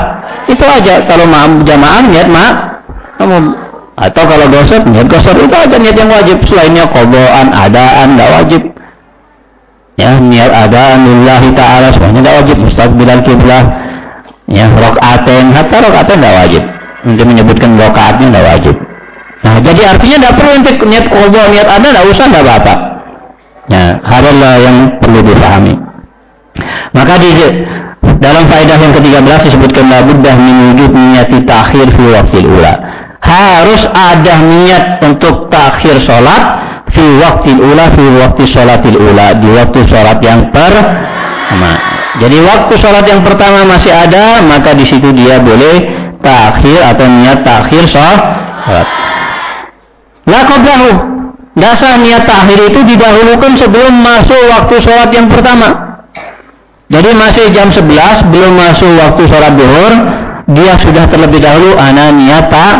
[SPEAKER 1] Itu aja. Kalau jamaah niat mak, kamu atau kalau gosok niat gosok itu aja niat yang wajib. Selainnya kodoan, adaan, enggak wajib ya niat ada lillahi ta'ala semuanya tidak wajib mustaqbilal kiblah ya rokaaten hatta rokaaten tidak wajib untuk menyebutkan rokaatnya tidak wajib nah jadi artinya tidak perlu untuk niat kodo niat ada tidak usah tidak apa-apa. Ya hal yang perlu dipahami. Maka di dalam faedah yang ke-13 disebutkan la buddah min wujud niyati takhir fi waqtil ula. Harus ada niat untuk takhir sholat fi waktu ula fi waktu sholatil ula di waktu sholat yang pertama. Jadi waktu sholat yang pertama masih ada maka di situ dia boleh takhir atau niat takhir sholat la qablahu dasar niat takhir itu didahulukan sebelum masuk waktu sholat yang pertama jadi masih jam 11 belum masuk waktu sholat duhur dia sudah terlebih dahulu ana niat tak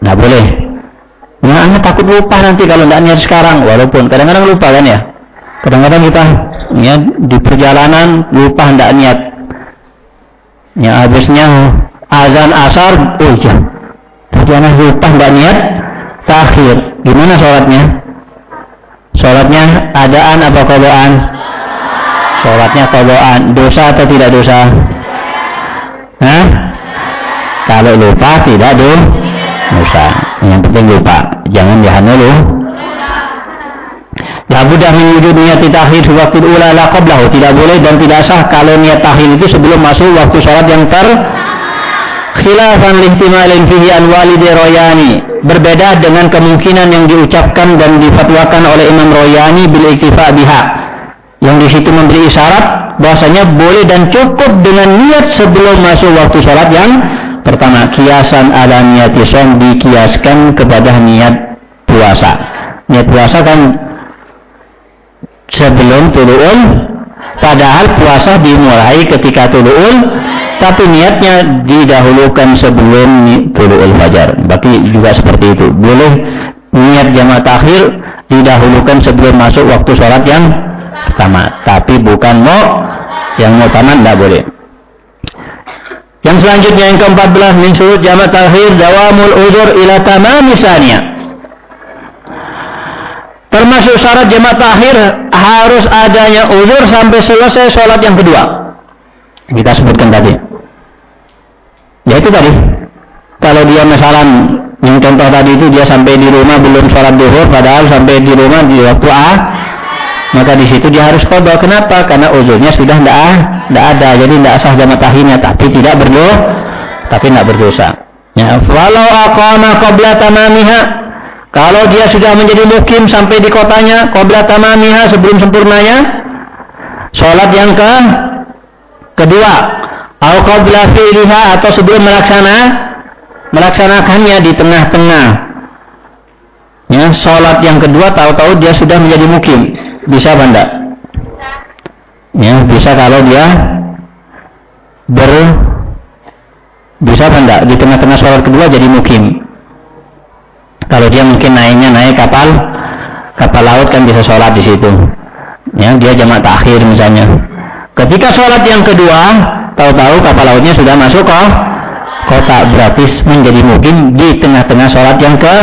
[SPEAKER 1] Nah boleh Nah, anda takut lupa nanti kalau tidak niat sekarang. Walaupun kadang-kadang lupa kan ya. Kadang-kadang kita ya, di perjalanan lupa tidak niat. Ya habisnya azan asar, oh iya. Anak lupa tidak niat. Takhir. Gimana sholatnya? Sholatnya adaan apa kodaan? Sholatnya kodaan. Dosa atau tidak dosa? Hah? Kalau lupa tidak dosa. Yang penting lupa. Jangan jahan dulu. La buddha min wujud niat takhir waktu ula la qablahu. Tidak boleh dan tidak sah kalau niat takhir itu sebelum masuk waktu sholat yang ter khilafan lihtimalin fihi an walidi royani. Berbeda dengan kemungkinan yang diucapkan dan difatwakan oleh Imam Royani bil iktifa biha. Yang di situ memberi isyarat bahwasanya boleh dan cukup dengan niat sebelum masuk waktu sholat yang Pertama, kiasan ala niat som dikiaskan kepada niat puasa. Niat puasa kan sebelum tuluul, padahal puasa dimulai ketika tuluul, tapi niatnya didahulukan sebelum tuluul fajar. Berarti juga seperti itu. Boleh niat jamaah takhir didahulukan sebelum masuk waktu sholat yang pertama. Tapi bukan mau yang mau tamat tidak boleh. Yang selanjutnya yang ke-14 min surut jamak takhir dawamul uzur ila tamam misalnya. Termasuk syarat jamak takhir harus adanya uzur sampai selesai sholat yang kedua. Kita sebutkan tadi. Ya itu tadi. Kalau dia misalnya yang contoh tadi itu dia sampai di rumah belum sholat duhur padahal sampai di rumah di waktu A maka di situ dia harus kodok. Kenapa? Karena uzurnya sudah tidak tidak ada, jadi tidak sah jamaah tahimnya, tapi tidak berdosa, tapi tidak berdosa. Ya, walau aqama qabla tamamiha, kalau dia sudah menjadi mukim sampai di kotanya, qabla tamamiha sebelum sempurnanya, sholat yang ke kedua, au qabla fi'liha atau sebelum melaksana melaksanakannya di tengah-tengah. Ya, sholat yang kedua tahu-tahu dia sudah menjadi mukim bisa enggak? Ya, bisa kalau dia ber bisa enggak? Di tengah-tengah sholat kedua jadi mukim. Kalau dia mungkin naiknya naik kapal kapal laut kan bisa sholat di situ. Ya, dia jamak takhir misalnya. Ketika sholat yang kedua, tahu-tahu kapal lautnya sudah masuk ke kota berarti menjadi mukim di tengah-tengah sholat yang ke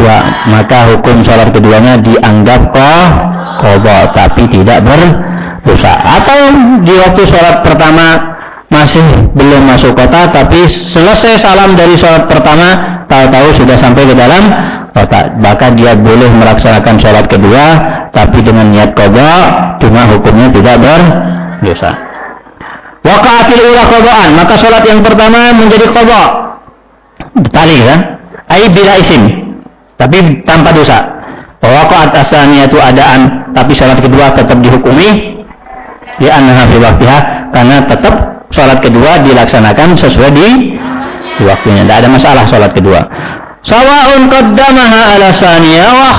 [SPEAKER 1] dua maka hukum sholat keduanya dianggap koh kobo tapi tidak berdosa. Atau di waktu sholat pertama masih belum masuk kota tapi selesai salam dari sholat pertama tahu-tahu sudah sampai ke dalam kota. Maka dia boleh melaksanakan sholat kedua tapi dengan niat kobo cuma hukumnya tidak berdosa wakaatil ula koboan maka sholat yang pertama menjadi kobo tali kan aib bila isim tapi tanpa dosa. Waqa'at asaniyatu adaan, tapi sholat kedua tetap dihukumi di annaha fi waktiha karena tetap sholat kedua dilaksanakan sesuai di, di waktunya. Tidak ada masalah sholat kedua. Sawa'un qaddamaha ala saniya wa.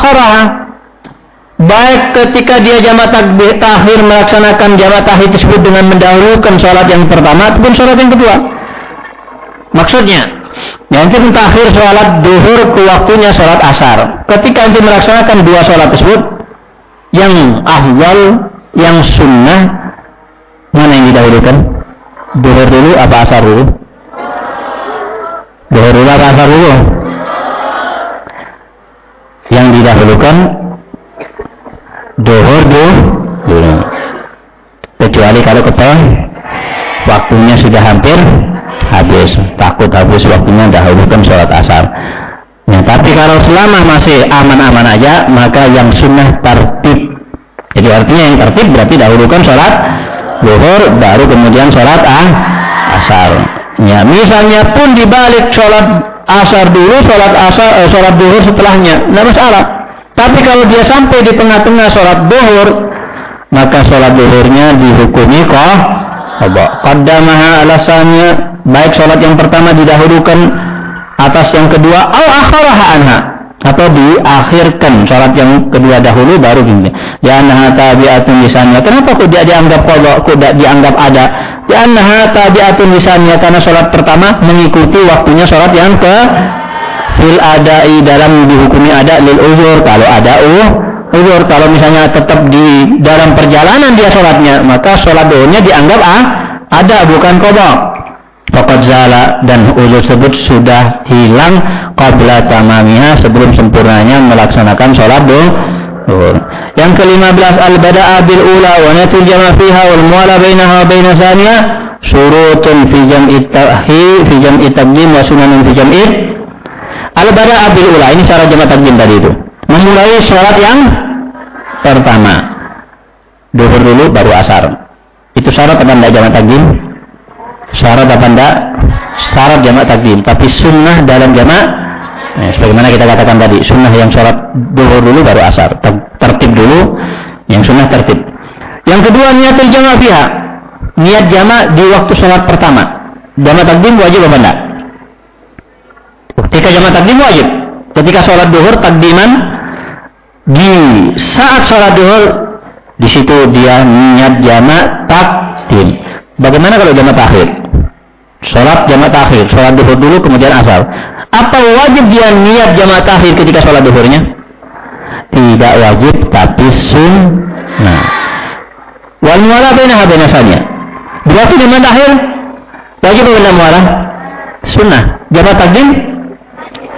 [SPEAKER 1] Baik ketika dia jamaah takbir takhir melaksanakan jamaah takhir tersebut dengan mendahulukan sholat yang pertama ataupun sholat yang kedua. Maksudnya, nanti takhir sholat duhur ke waktunya sholat asar. Ketika nanti melaksanakan dua sholat tersebut, yang ahwal, yang sunnah, mana yang didahulukan? Duhur dulu apa asar dulu? Duhur dulu apa asar dulu? Yang didahulukan duhur dulu. Kecuali kalau kita waktunya sudah hampir habis. Takut habis waktunya dahulukan sholat asar. Ya, tapi kalau selama masih aman-aman aja maka yang sunnah tertib jadi artinya yang tertib berarti dahulukan sholat zuhur baru kemudian sholat ah, asar. Ya misalnya pun dibalik sholat asar dulu sholat asar eh, sholat zuhur setelahnya tidak masalah tapi kalau dia sampai di tengah-tengah sholat zuhur maka sholat zuhurnya dihukumi kok Qaddamaha alasannya baik sholat yang pertama didahulukan atas yang kedua al akharaha anha. Atau diakhirkan sholat yang kedua dahulu baru gini. Ya annaha tabi'atun lisannya kenapa kok dia dianggap kodok kok dianggap ada? Ya annaha tabi'atun lisannya karena sholat pertama mengikuti waktunya sholat yang ke fil adai dalam dihukumi ada lil uzur. Kalau ada uh uzur. Kalau misalnya tetap di dalam perjalanan dia sholatnya maka sholat doanya dianggap ah ada bukan kodok Fakat zala dan uzur tersebut sudah hilang qabla tamamiha sebelum sempurnanya melaksanakan sholat duhur. Yang kelima belas al-bada'a bil ula wa natul jama' fiha wal muala bainaha wa baina surutun fi jam'i tahi fi jam'i taqdim wa sunanun fi jam'i al-bada'a bil ula. Ini syarat jama' taqdim tadi itu. Memulai sholat yang pertama. Duhur dulu baru asar. Itu syarat apa enggak jama' taqdim? syarat apa enggak? Syarat jamak takdim tapi sunnah dalam jamak nah, sebagaimana kita katakan tadi sunnah yang sholat dulu dulu baru asar. Ter tertib dulu yang sunnah tertib. Yang kedua niatul jamak fiha. Niat jamak di waktu sholat pertama. Jamak takdim wajib apa enggak ketika jamak takdim wajib ketika sholat duhur takdiman di saat sholat duhur di situ dia niat jamak takdim bagaimana kalau jamak takhir Sholat jamaah takhir, sholat duhur dulu kemudian asar. Apa wajib dia niat jamaah takhir ketika sholat duhurnya? Tidak wajib, tapi sunnah. Wal muala bainaha bainasanya. Berarti jamaah takhir wajib atau muala? Sunnah. Jamaah takdim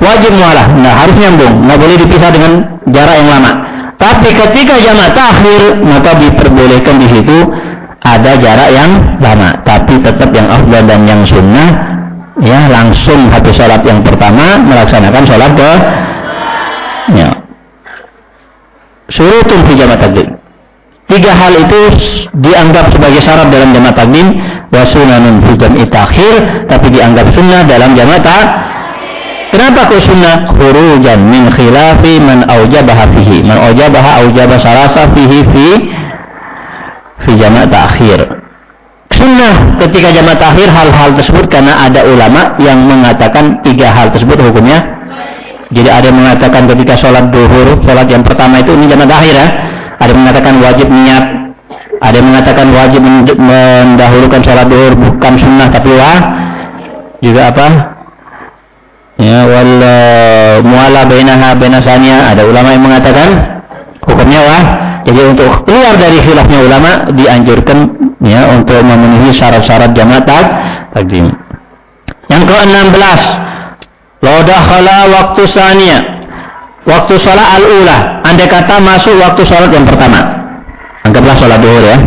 [SPEAKER 1] wajib muala. Nah, harus nyambung, nggak boleh dipisah dengan jarak yang lama. Tapi ketika jamaah takhir maka diperbolehkan di situ ada jarak yang lama. Tapi tetap yang afdal dan yang sunnah ya langsung habis sholat yang pertama melaksanakan sholat ke ya. Surutun fi jamaah takdim tiga hal itu dianggap sebagai syarat dalam jamaah takdim wa sunanun fi jam'i tapi dianggap sunnah dalam jamaah tak Kenapa kok sunnah? Khurujan min khilafi man aujabaha fihi. Man aujabaha aujabah salasa fihi fi fi jamak takhir. Sunnah ketika jamak takhir hal-hal tersebut karena ada ulama yang mengatakan tiga hal tersebut hukumnya. Jadi ada yang mengatakan ketika sholat duhur, sholat yang pertama itu ini jamak takhir ya. Ada yang mengatakan wajib niat. Ada yang mengatakan wajib mendahulukan sholat duhur bukan sunnah tapi wah. Juga apa? Ya wal muala bainaha bainasanya ada ulama yang mengatakan hukumnya wah. Jadi untuk keluar dari khilafnya ulama dianjurkan ya untuk memenuhi syarat-syarat jamaah takdim. Yang ke-16 Lo dakhala waktu sania Waktu sholat al-ula. Andai kata masuk waktu sholat yang pertama. Anggaplah sholat duhur ya.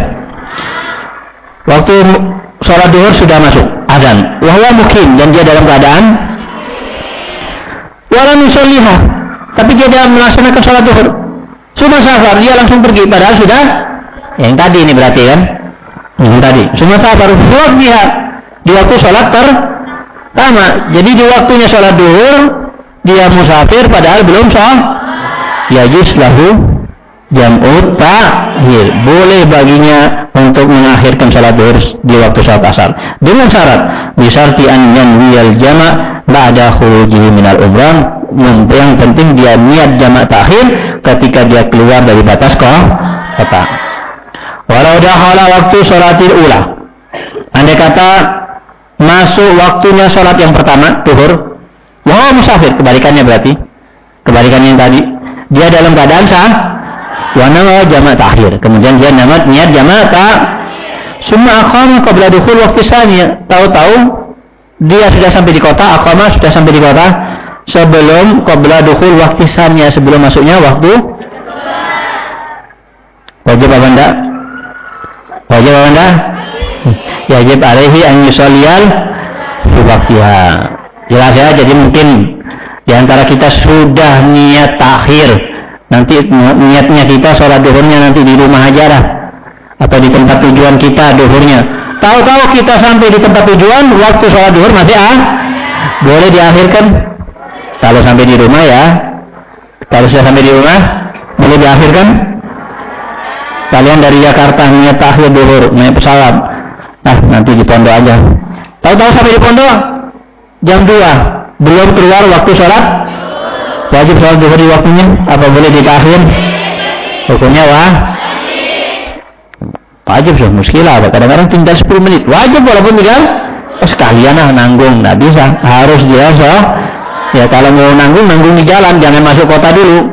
[SPEAKER 1] Waktu sholat duhur sudah masuk Azan. Wahwa mungkin dan dia dalam keadaan Walau nusolihah Tapi dia dalam melaksanakan sholat duhur Cuma safar, dia langsung pergi. Padahal sudah yang tadi ini berarti kan? Yang tadi. Cuma safar, sholat dia di waktu sholat pertama. Jadi di waktunya sholat duhur, dia musafir padahal belum sholat. Ya lahu jam'ut ta'hir. Boleh baginya untuk mengakhirkan sholat duhur di waktu sholat asar. Dengan syarat, bisarti an yanwiyal jama' ba'da khurujihi minal umrah Yang penting dia niat jamak takhir ketika dia keluar dari batas kota. Walau dahala waktu sholatil ula. Andai kata masuk waktunya sholat yang pertama, tuhur. Wah musafir, kebalikannya berarti. Kebalikannya yang tadi. Dia dalam keadaan sah. Wana jamak takhir. Kemudian dia nama niat jamak tak. Semua akhama qabla dukhul waktu sanya. Tahu-tahu dia sudah sampai di kota, akhama sudah sampai di kota sebelum qabla dukhul waktu sanya sebelum masuknya waktu wajib apa enggak? Wajib apa enggak? Wajib alaihi an fi waktiha. Jelas ya, jadi mungkin di antara kita sudah niat takhir. Nanti niatnya kita sholat duhurnya nanti di rumah aja lah. Atau di tempat tujuan kita duhurnya. Tahu-tahu kita sampai di tempat tujuan, waktu sholat duhur masih ah. Boleh diakhirkan. Kalau sampai di rumah ya. Kalau sudah sampai di rumah, boleh diakhirkan. Kalian dari Jakarta niat takhir duhur, naik pesawat. Nah, nanti di pondok aja. Tahu-tahu sampai di pondok, jam 2 belum keluar waktu sholat wajib sholat duhur di waktunya apa boleh ditakhir hukumnya wah wajib sih muskilah kadang-kadang tinggal 10 menit. Wajib walaupun tinggal oh, sekalian lah nanggung. Nggak bisa. Harus dia so ya kalau mau nanggung nanggung di jalan. Jangan masuk kota dulu.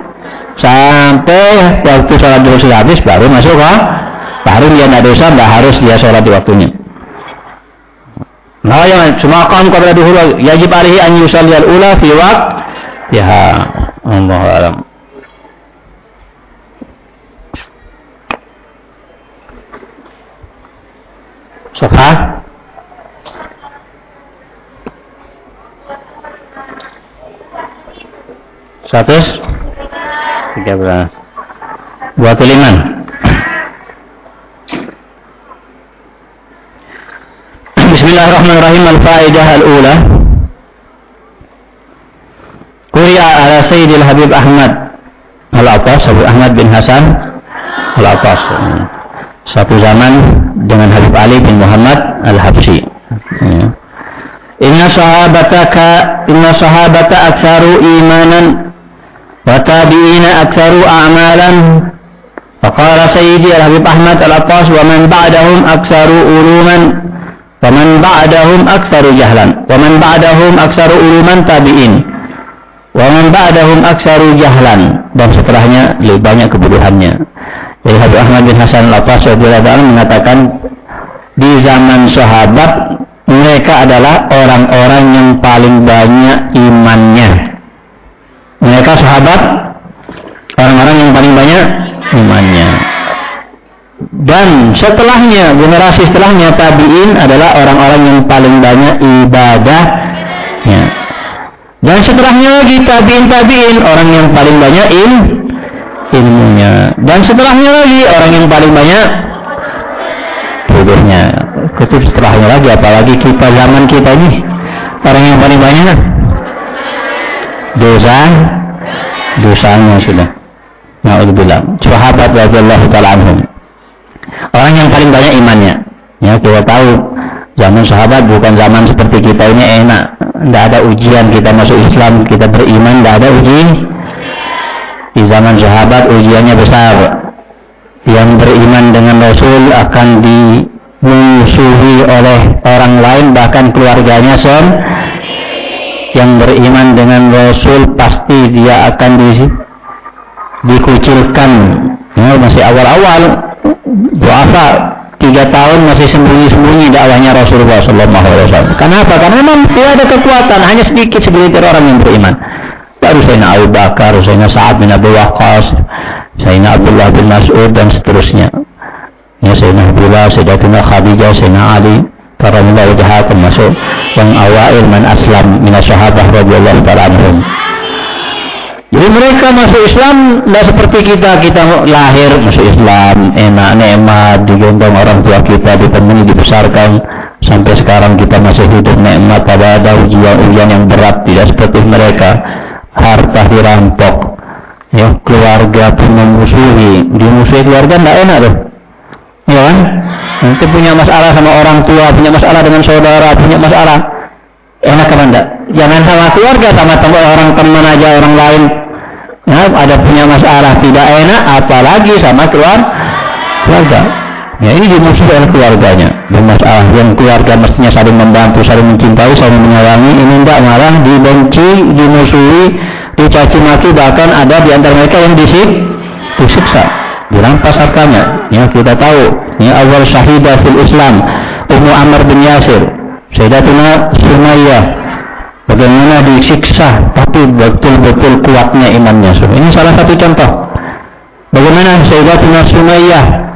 [SPEAKER 1] Sampai waktu sholat duhur sudah habis baru masuk kok baru dia tidak dosa tidak harus dia sholat di waktunya. Nah, yang cuma kaum kepada duhur yajib alihi an yusalli al-ula fi waqt ya Allah alam. Sofa. Seratus. Tiga belas. Buat liman Bismillahirrahmanirrahim. Al-Fa'idah Al-Ula. Kuriya ala Sayyidil Habib Ahmad. Al-Atas Habib Ahmad bin Hasan. Al-Atas Satu zaman dengan Habib Ali bin Muhammad Al-Habsi ya. Inna sahabataka Inna sahabata aksaru imanan Wa tabi'ina aksaru a'malan Faqala Sayyidi Al-Habib Ahmad Al-Atas Wa man ba'dahum aksaru uruman Waman ba'dahum aksaru jahlan. Waman ba'dahum aksaru uluman tabi'in. Waman ba'dahum aksaru jahlan. Dan setelahnya lebih banyak kebodohannya. Habib Ahmad bin Hasan Lapas mengatakan di zaman sahabat mereka adalah orang-orang yang paling banyak imannya. Mereka sahabat orang-orang yang paling banyak imannya. Dan setelahnya, generasi setelahnya tabi'in adalah orang-orang yang paling banyak ibadahnya. Dan setelahnya lagi tabi'in tabi'in orang yang paling banyak il ilmunya. Dan setelahnya lagi orang yang paling banyak bodohnya. Kutip setelahnya lagi apalagi kita zaman kita ini orang yang paling banyak dosa dosanya sudah. Nauzubillah. Sahabat radhiyallahu taala anhum orang yang paling banyak imannya. Ya, kita tahu zaman sahabat bukan zaman seperti kita ini enak. Tidak ada ujian kita masuk Islam, kita beriman, tidak ada uji. Di zaman sahabat ujiannya besar. Yang beriman dengan Rasul akan dimusuhi oleh orang lain, bahkan keluarganya son. Yang beriman dengan Rasul pasti dia akan di, dikucilkan. Ya, masih awal-awal Puasa tiga tahun masih sembunyi-sembunyi dakwahnya Rasulullah Sallallahu Alaihi Wasallam. Kenapa? Karena memang tidak ada kekuatan, hanya sedikit segelintir orang yang beriman. Baru Sayyidina Abu Bakar, Sayyidina Sa'ad bin Abu Waqqas, Sayyidina Abdullah bin Mas'ud dan seterusnya. Ya Sayyidina Abdullah, Sayyidina Khadijah, Sayyidina Ali, Karamullah Ujaha termasuk yang awail man aslam minas sahabah radhiyallahu ta'ala anhum. Jadi mereka masuk Islam tidak seperti kita, kita lahir masuk Islam, enak, nikmat, digendong orang tua kita, ditemani, dibesarkan. Sampai sekarang kita masih hidup nikmat, pada ada ujian-ujian yang berat, tidak seperti mereka. Harta dirampok, ya keluarga pun memusuhi, dimusuhi keluarga tidak enak tuh. Ya kan? Nanti punya masalah sama orang tua, punya masalah dengan saudara, punya masalah. Enak apa enggak? Jangan sama keluarga, sama teman orang teman aja orang lain. Nah, ada punya masalah tidak enak, apalagi sama keluarga. Ya ini dimusuhi oleh keluarganya. Dan masalah yang keluarga mestinya saling membantu, saling mencintai, saling menyayangi. Ini enggak malah dibenci, dimusuhi, dicaci maki, bahkan ada di antara mereka yang disik, disiksa, dirampas hartanya. Ya kita tahu, ya awal syahidah fil Islam, Ummu Amr bin Yasir, Sayyidatuna Sumayyah, bagaimana disiksa, tapi betul-betul kuatnya imannya. So, ini salah satu contoh. Bagaimana Sayyidatuna Sumayyah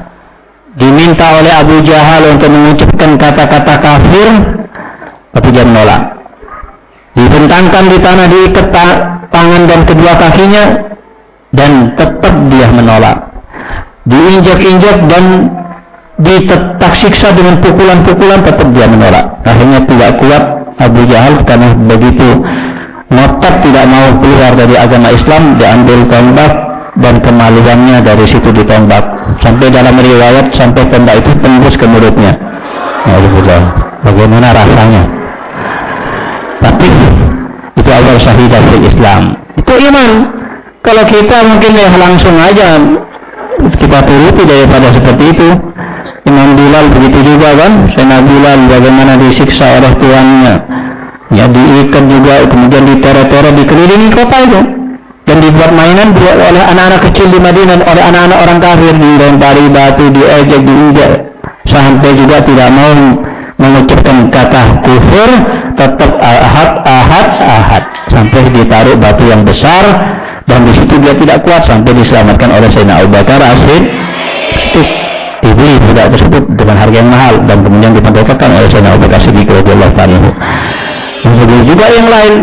[SPEAKER 1] diminta oleh Abu Jahal untuk mengucapkan kata-kata kafir tapi dia menolak. Dibentangkan di tanah diikat tangan dan kedua kakinya dan tetap dia menolak. Diinjak-injak dan ditetak siksa dengan pukulan-pukulan tetap dia menolak. Akhirnya tidak kuat Abu Jahal karena begitu ngotot tidak mau keluar dari agama Islam diambil tombak dan kemaluannya dari situ ditembak. Sampai dalam riwayat sampai tembak itu tembus ke mulutnya. Alhamdulillah bagaimana rasanya? Tapi itu awal syahidah di Islam. Itu iman. Kalau kita mungkin ya langsung aja kita turuti daripada seperti itu. Imam Bilal begitu juga kan? Sayyidina Bilal bagaimana disiksa oleh tuannya? Ya diikat juga kemudian ditera-tera dikelilingi kota itu dan dibuat mainan oleh anak-anak kecil di Madinah oleh anak-anak orang kafir. Dilempari batu diejek diinjak. Sampai juga tidak mau mengucapkan kata kufur tetap ahad ahad ahad. Sampai ditaruh batu yang besar dan di situ dia tidak kuat sampai diselamatkan oleh Sayyidina Abu Bakar Asid dibeli budak tersebut dengan harga yang mahal dan kemudian diperdekakan oleh Sayyidina Abu Bakar Siddiq radhiyallahu anhu. juga yang lain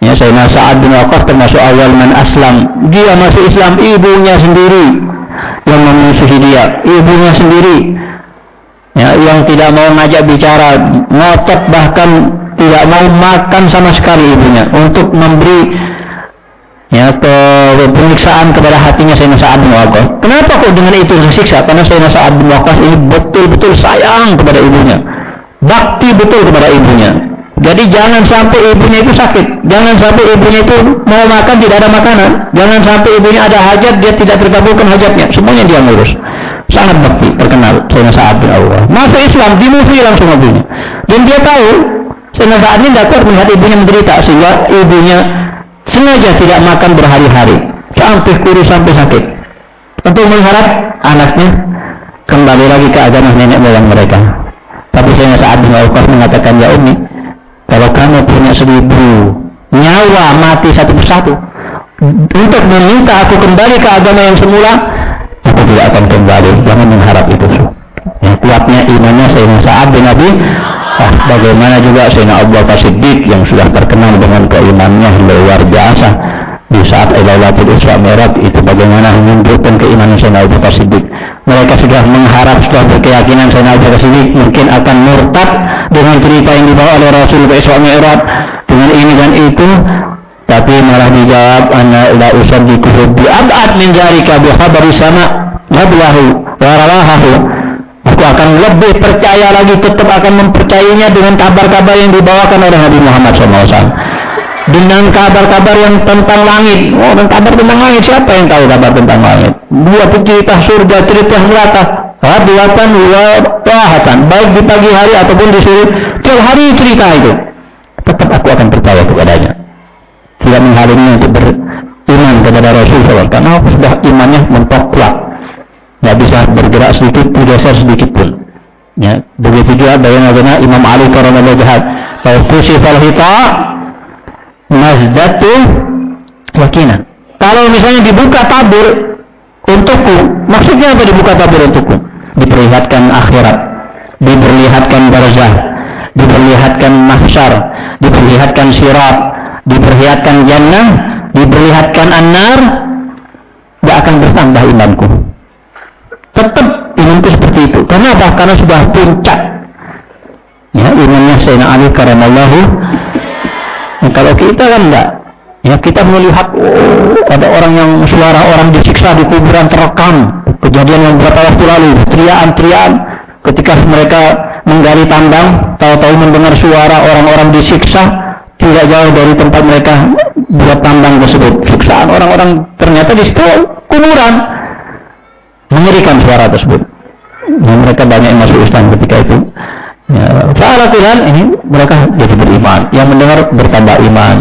[SPEAKER 1] Ya Sayyidina Sa'ad bin Waqqas termasuk awal man aslam. Dia masuk Islam ibunya sendiri yang memusuhi dia, ibunya sendiri. Ya, yang tidak mau ngajak bicara, ngotot bahkan tidak mau makan sama sekali ibunya untuk memberi ya ke pemeriksaan kepada hatinya Sayyidina Sa'ad bin Waqqas. Kenapa kok dengan itu disiksa? Karena Sayyidina Sa'ad bin ini betul-betul sayang kepada ibunya. Bakti betul kepada ibunya. Jadi jangan sampai ibunya itu sakit. Jangan sampai ibunya itu mau makan tidak ada makanan. Jangan sampai ibunya ada hajat dia tidak terkabulkan hajatnya. Semuanya dia ngurus. Sangat bakti terkenal Sayyidina Sa'ad bin Allah. Masa Islam dimusuhi langsung ibunya. Dan dia tahu Sayyidina Sa'ad ini tidak melihat ibunya menderita sehingga ibunya sengaja tidak makan berhari-hari sampai kurus sampai sakit. Untuk mengharap anaknya kembali lagi ke agama nenek moyang mereka. Tapi Sayyidina Sa'ad bin Allah mengatakan ya Umi, kalau kamu punya seribu nyawa mati satu persatu untuk meminta aku kembali ke agama yang semula, aku tidak akan kembali. Jangan mengharap itu. Yang kuatnya imannya Sayyidina Sa'ad bin Nabi ah, bagaimana juga Sayyidina Abu Bakar Siddiq yang sudah terkenal dengan keimannya luar biasa di saat Lailatul Isra Mi'raj itu bagaimana menunjukkan keimanan Sayyidina Abu Bakar Siddiq. Mereka sudah mengharap sudah berkeyakinan Sayyidina Abu Bakar Siddiq mungkin akan murtad dengan cerita yang dibawa oleh Rasul Isra Mi'raj. Dengan ini dan itu tapi malah dijawab anna la usaddiquhu bi ab'ad min zalika bi khabari sama nablahu wa rawahahu. Aku akan lebih percaya lagi tetap akan mempercayainya dengan kabar-kabar yang dibawakan oleh Nabi Muhammad SAW dengan kabar-kabar yang tentang langit. Oh dan kabar tentang langit. Siapa yang tahu kabar tentang langit? Dua cerita surga cerita neraka. Hadwatan wa tahatan baik di pagi hari ataupun di sore. Tiap hari cerita itu. Tetap aku akan percaya kepadanya. Tidak menghalangi untuk beriman kepada Rasul SAW karena aku sudah imannya mentok kuat. Nggak bisa bergerak sedikit bergeser sedikit pun. Ya begitu juga bagaimana Imam Ali karena jahat kalau kusifal hita mazdatu yakinan kalau misalnya dibuka tabur untukku maksudnya apa dibuka tabur untukku diperlihatkan akhirat, diperlihatkan barzah, diperlihatkan mahsyar, diperlihatkan sirat, diperlihatkan jannah, diperlihatkan annar, tidak akan bertambah imanku. Tetap imanku seperti itu. Karena apa? Karena sudah puncak. Ya, imannya Sayyidina Ali karamallahu. Nah, kalau kita kan enggak. Ya, kita melihat oh, ada orang yang suara orang disiksa di kuburan terekam kejadian yang beberapa waktu lalu, teriaan-teriaan ketika mereka menggali tambang, tahu-tahu mendengar suara orang-orang disiksa, tidak jauh dari tempat mereka buat tambang tersebut. Siksaan orang-orang ternyata di situ kuburan. Mengerikan suara tersebut. Dan mereka banyak yang masuk Islam ketika itu. Ya, Tuhan ini mereka jadi beriman. Yang mendengar bertambah iman.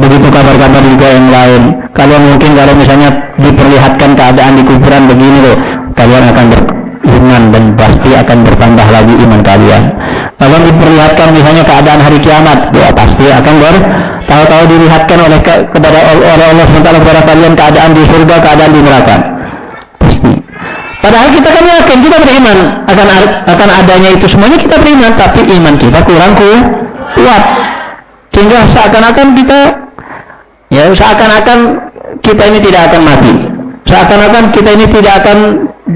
[SPEAKER 1] Begitu kabar-kabar juga yang lain. Kalian mungkin kalau misalnya diperlihatkan keadaan di kuburan begini loh, kalian akan beriman dan pasti akan bertambah lagi iman kalian. Kalau diperlihatkan misalnya keadaan hari kiamat, ya pasti akan ber tahu-tahu dilihatkan oleh ke, kepada oleh Allah SWT kepada kalian keadaan di surga, keadaan di neraka. Padahal kita kan yakin kita beriman akan akan adanya itu semuanya kita beriman, tapi iman kita kurang kuat. Sehingga seakan-akan kita ya seakan-akan kita ini tidak akan mati. Seakan-akan kita ini tidak akan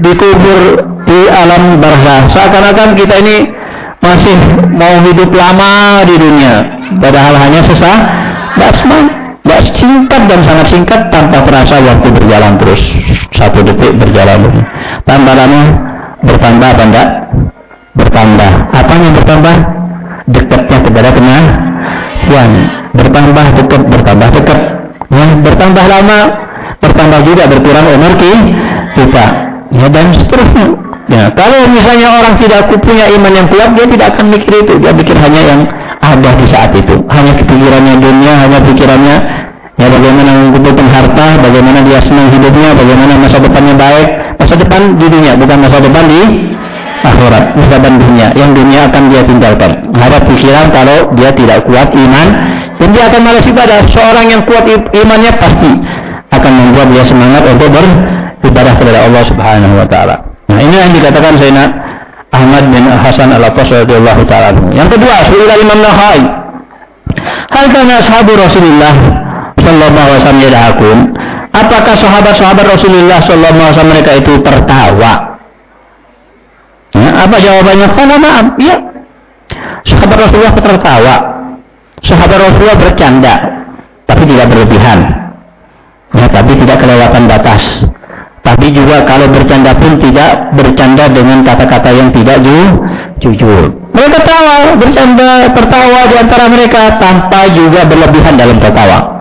[SPEAKER 1] dikubur di alam barzah. Seakan-akan kita ini masih mau hidup lama di dunia. Padahal hanya sesah basma. Tidak singkat dan sangat singkat tanpa terasa waktu berjalan terus. Satu detik berjalan. Tambah lama bertambah apa enggak? Bertambah. Apa yang bertambah? Dekatnya kepada kematian. Bertambah dekat, bertambah dekat. Ya, bertambah lama, bertambah juga berkurang umur kita. Ya, dan seterusnya. Ya, kalau misalnya orang tidak punya iman yang kuat, dia tidak akan mikir itu. Dia pikir hanya yang ada di saat itu. Hanya pikirannya dunia, hanya pikirannya ya bagaimana mengumpulkan harta, bagaimana dia senang hidupnya, bagaimana masa depannya baik. Masa depan di dunia, bukan masa depan di akhirat. Masa depan dunia. Yang dunia akan dia tinggalkan. Ada pikiran kalau dia tidak kuat iman, dan dia akan malas ibadah. Seorang yang kuat imannya pasti akan membuat dia semangat untuk beribadah kepada Allah Subhanahu wa taala. Nah, ini yang dikatakan Sayyidina Ahmad bin Hasan Al-Atas taala. Yang kedua, Su'ila Imam Nahai. Hal kana ashabu Rasulullah sallallahu alaihi wasallam yadahakun? Apakah sahabat-sahabat Rasulullah sallallahu alaihi wasallam mereka itu tertawa? Ya, apa jawabannya? Karena maaf, ya. Sahabat Rasulullah tertawa. Sahabat Rasulullah bercanda, tapi tidak berlebihan. Ya, tapi tidak kelewatan batas. Tapi juga kalau bercanda pun tidak bercanda dengan kata-kata yang tidak ju jujur. Mereka tawa, bercanda, tertawa di antara mereka tanpa juga berlebihan dalam tertawa.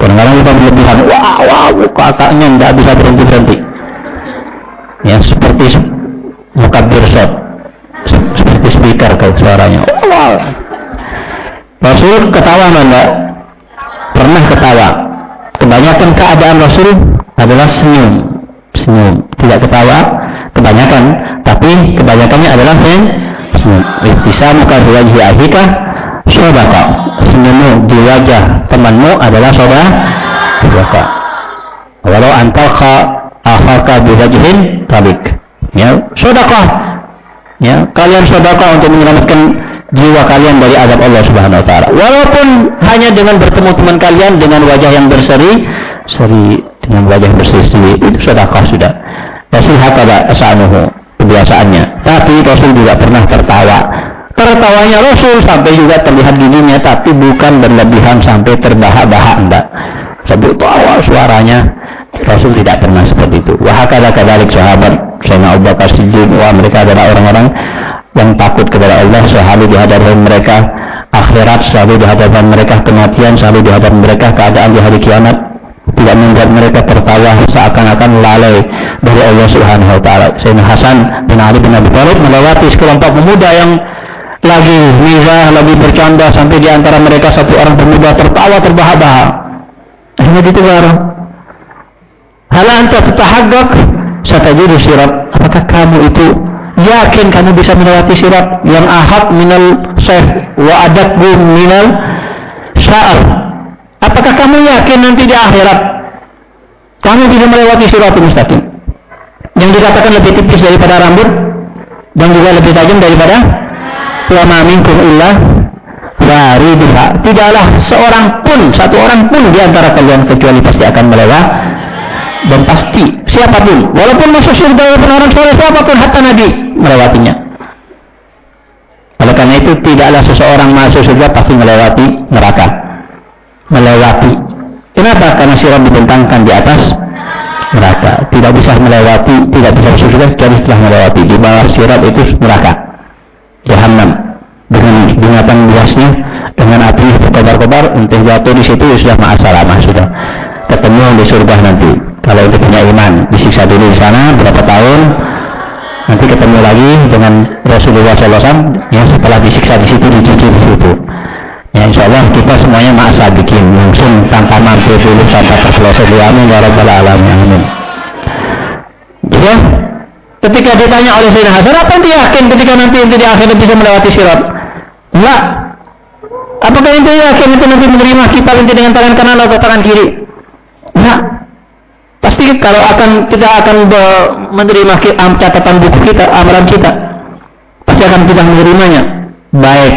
[SPEAKER 1] Kadang-kadang kita berlebihan, wah, wah, kakaknya tidak bisa berhenti-berhenti. Ya, seperti muka birsot, seperti speaker ke suaranya. Wow. Rasul ketawa mana? Pernah ketawa. Kebanyakan keadaan Rasul adalah senyum senyum tidak ketawa kebanyakan tapi kebanyakannya adalah senyum senyum muka di wajah ahika sodaka senyummu di wajah temanmu adalah sodaka walau antalka akhaka biwajhin tabik. Ya sodaka ya kalian sodaka untuk menyelamatkan jiwa kalian dari azab Allah Subhanahu wa taala. Walaupun hanya dengan bertemu teman kalian dengan wajah yang berseri seri dengan wajah bersih sendiri itu sedekah sudah. Rasul hakada asanuhu kebiasaannya. Tapi Rasul juga pernah tertawa tertawanya Rasul sampai juga terlihat giginya tapi bukan berlebihan sampai terbahak-bahak enggak sampai tawa suaranya. Rasul tidak pernah seperti itu. Wahakada kadalik sahabat Sayyidina Abu Bakar Siddiq. Wah mereka adalah orang-orang yang takut kepada Allah selalu di hadapan mereka. Akhirat selalu di hadapan mereka. Kematian selalu di hadapan mereka. Keadaan di hari kiamat tidak membuat mereka tertawa seakan-akan lalai dari Allah Subhanahu wa taala. Sayyidina Hasan bin Ali bin Abi Thalib melewati sekelompok pemuda yang lagi mizah, lagi bercanda sampai di antara mereka satu orang pemuda tertawa terbahak-bahak. Akhirnya ditegur. Hal anta tatahaggak satajidu sirat. Apakah kamu itu yakin kamu bisa melewati sirat yang ahad minal syekh wa adabbu minal sya'ar Apakah kamu yakin nanti di akhirat kamu bisa melewati siratul mustaqim? Yang dikatakan lebih tipis daripada rambut dan juga lebih tajam daripada wa ma minkum illa waridha. Tidaklah seorang pun, satu orang pun di antara kalian kecuali pasti akan melewati dan pasti siapa pun walaupun masuk surga walaupun orang soleh siapa pun hatta nabi melewatinya oleh karena itu tidaklah seseorang masuk surga pasti melewati neraka melewati. Kenapa? Karena sirat dibentangkan di atas neraka. Tidak bisa melewati, tidak bisa masuk surga kecuali setelah melewati. Di bawah sirat itu neraka. Jahannam. Dengan binatang buasnya dengan api berkobar-kobar entah jatuh di situ sudah ma'asalamah sudah. Ketemu di surga nanti. Kalau itu punya iman disiksa dulu di sana berapa tahun nanti ketemu lagi dengan Rasulullah SAW yang setelah disiksa di situ dicuci di situ. Ya insya Allah kita semuanya masa bikin langsung tanpa mampu dulu tanpa terselesai. Di amin ya rabbal alamin. Amin. Ya ketika ditanya oleh Sayyidina Hasan apa yang yakin ketika nanti nanti di akhirnya bisa melewati sirat? Enggak. Apakah ente yakin itu nanti menerima kitab nanti dengan tangan kanan atau tangan kiri? Enggak. Pasti kalau akan kita akan menerima catatan buku kita amalan kita pasti akan kita menerimanya. Baik.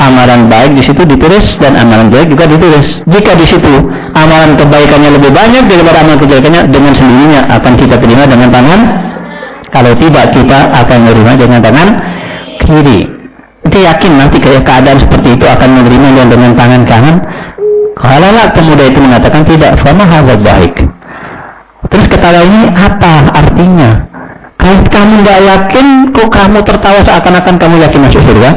[SPEAKER 1] Amalan baik di situ ditulis dan amalan baik juga ditulis. Jika di situ amalan kebaikannya lebih banyak daripada amalan kejelekannya, dengan sendirinya akan kita terima dengan tangan. Kalau tidak, kita akan menerima dengan tangan kiri. Kita yakin nanti keadaan seperti itu akan menerima dengan tangan kanan. Kalau lah pemuda itu mengatakan tidak, sama hal baik. Terus ketawa ini apa artinya? Kalau kamu nggak yakin, kok kamu tertawa seakan-akan kamu yakin masuk surga?